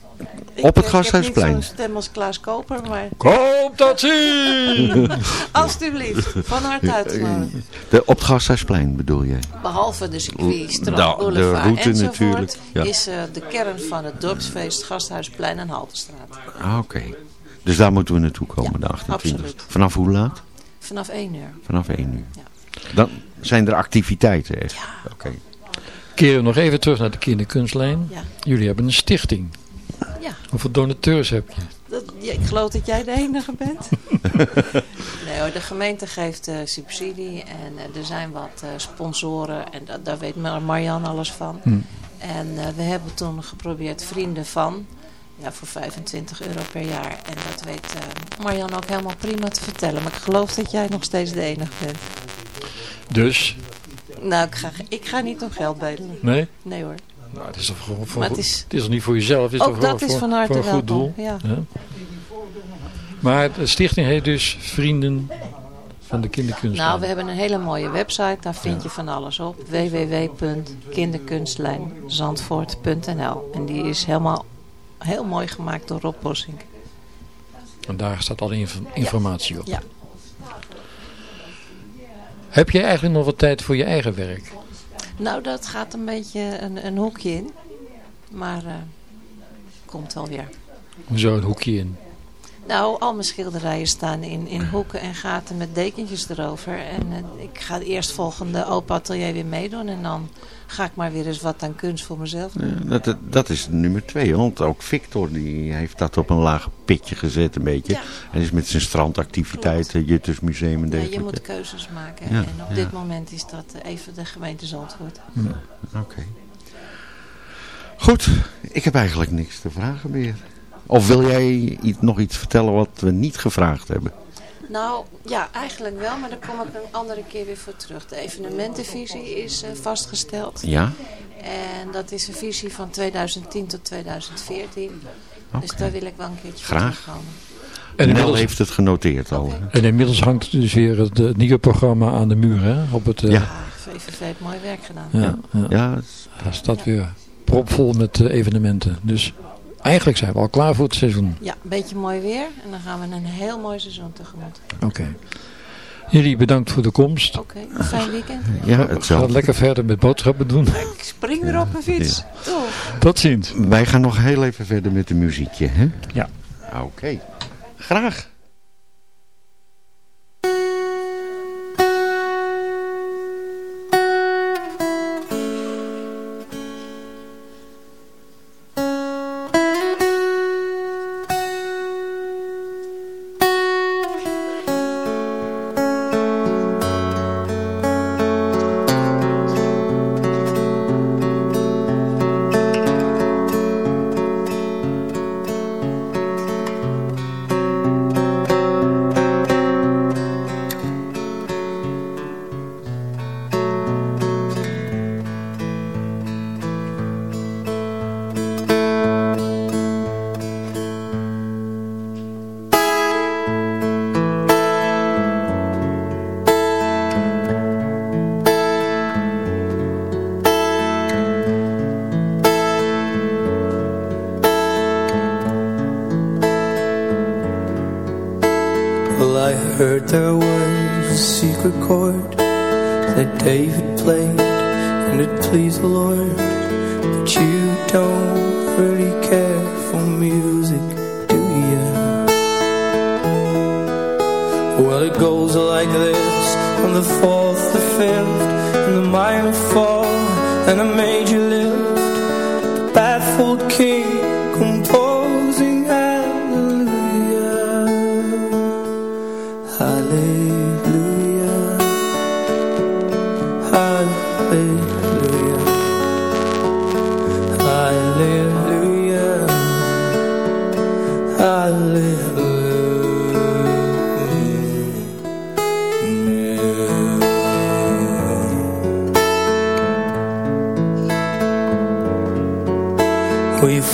Op het Ik, Gasthuisplein. Ik heb niet zo'n stem als Klaas Koper, maar Kom dat zien! alstublieft, van harte uitgenodigd. De, op het Gasthuisplein bedoel je? Behalve de circuit, De- strand, de boulevard route enzovoort, natuurlijk, ja. is eh, de kern van het dorpsfeest Gasthuisplein en Haltestraat. Ah, Oké. Dus daar moeten we naartoe komen, de 28. absoluut. Vanaf hoe laat? Vanaf 1 uur. Vanaf 1 uur. Dan zijn er activiteiten echt. Oké. Keren we nog even terug naar de kinderkunstlijn. Ja. Jullie hebben een stichting. Ja. Hoeveel donateurs heb je? Dat, ja, ik geloof dat jij de enige bent. nee hoor, de gemeente geeft eh, subsidie en eh, er zijn wat eh, sponsoren en da- daar weet Mar- Marianne alles van. Hm. En eh, we hebben toen geprobeerd vrienden van, ja, voor 25 euro per jaar. En dat weet eh Marianne ook helemaal prima te vertellen. Maar ik geloof dat jij nog steeds de enige bent. Dus, Nou, ik ga, ik ga niet om geld bedelen. Nee? Nee hoor. Nou, het is toch gewoon voor, het het is- niet voor jezelf? Het is Ook toch gewoon dat is van harte voor een goed doel? ja. Maar de stichting heet dus Vrienden van de Kinderkunst. Nou, we hebben een hele mooie website. Daar vind je van alles op. www.kinderkunstlijnzandvoort.nl En die is helemaal heel mooi gemaakt door Rob Bossink. En daar staat alle inf- informatie op. Ja. Heb jij eigenlijk nog wat tijd voor je eigen werk? Nou, dat gaat een beetje een, een hoekje in. Maar eh, komt wel weer. Hoezo een hoekje in? Nou, al mijn schilderijen staan in, in hoeken en gaten met dekentjes erover. En eh, ik ga eerst volgende open atelier weer meedoen. En dan ga ik maar weer eens wat aan kunst voor mezelf doen. Ja, dat, dat, dat is nummer twee. Want ook Victor die heeft dat op een laag pitje gezet een beetje. En is met zijn strandactiviteiten, Juttersmuseum en Ja, je dergelijke. moet keuzes maken. Ja, en op dit moment is dat eh, even de gemeente Zandvoort. Oké. Goed, ik heb eigenlijk niks te vragen meer. Of wil jij nog iets vertellen wat we niet gevraagd hebben? Nou, ja, eigenlijk wel, maar daar kom ik een andere keer weer voor terug. De evenementenvisie is eh, vastgesteld. Ja? En dat is een visie van 2010 tot 2014. Dus daar wil ik wel een keertje Graag. voor terugkomen. En Nel inmiddels, heeft het genoteerd al. hè? en inmiddels hangt dus weer het, eh, nieuwe programma aan de muur. Hè? Op het, eh, Ja. VVV heeft mooi werk gedaan. ja, ja. Ja, Daar staat weer propvol met evenementen. Dus eigenlijk zijn we al klaar voor het seizoen. Ja, een beetje mooi weer. En dan gaan we een heel mooi seizoen tegemoet. Oké. Jullie bedankt voor de komst. Oké, fijn weekend. ja, Ga hetzelfde. lekker verder met boodschappen doen. Ik spring weer op mijn fiets. Doeg. Tot ziens. Wij gaan nog heel even verder met de muziekje, hè? Ja. Oké. Graag.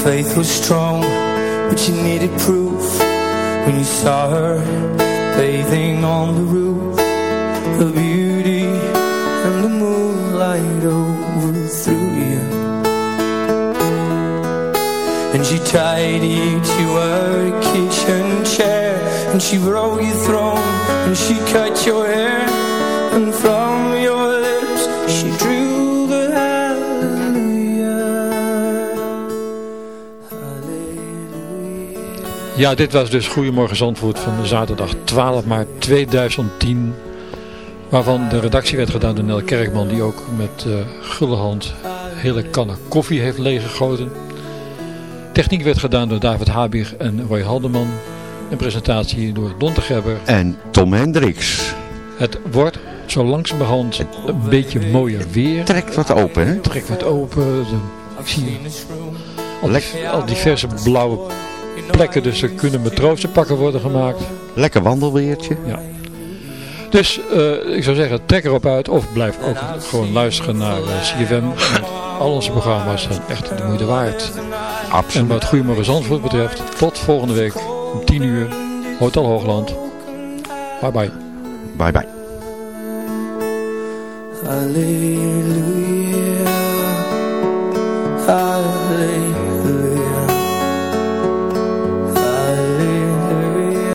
Faith was strong, but you needed proof when you saw her bathing on the roof. Her beauty and the moonlight overthrew you. And she tied you to her kitchen chair, and she broke your throne, and she cut your hair, Ja, dit was dus Goedemorgen Zandvoort van zaterdag 12 maart 2010. Waarvan de redactie werd gedaan door Nel Kerkman. Die ook met eh gulle hand hele kannen koffie heeft leeggegoten. Techniek werd gedaan door David Habig en Roy Haldeman. En presentatie door Don de Gebber. En Tom Hendricks. Het wordt zo langzamerhand een beetje mooier weer. Trekt wat open, hè? Trekt wat open. De- ik zie al, die- al diverse blauwe plekken. Dus er kunnen matrozenpakken worden gemaakt. Lekker wandelweertje. Ja. Dus eh, ik zou zeggen, trek erop uit of blijf ook gewoon luisteren naar uh, CFM. Want al onze programma's zijn echt de moeite waard. Absoluut. En wat Goedemorgen Zandvoort betreft, tot volgende week om 10 uur, Hotel Hoogland. Bye bye. Bye bye. Hallelujah.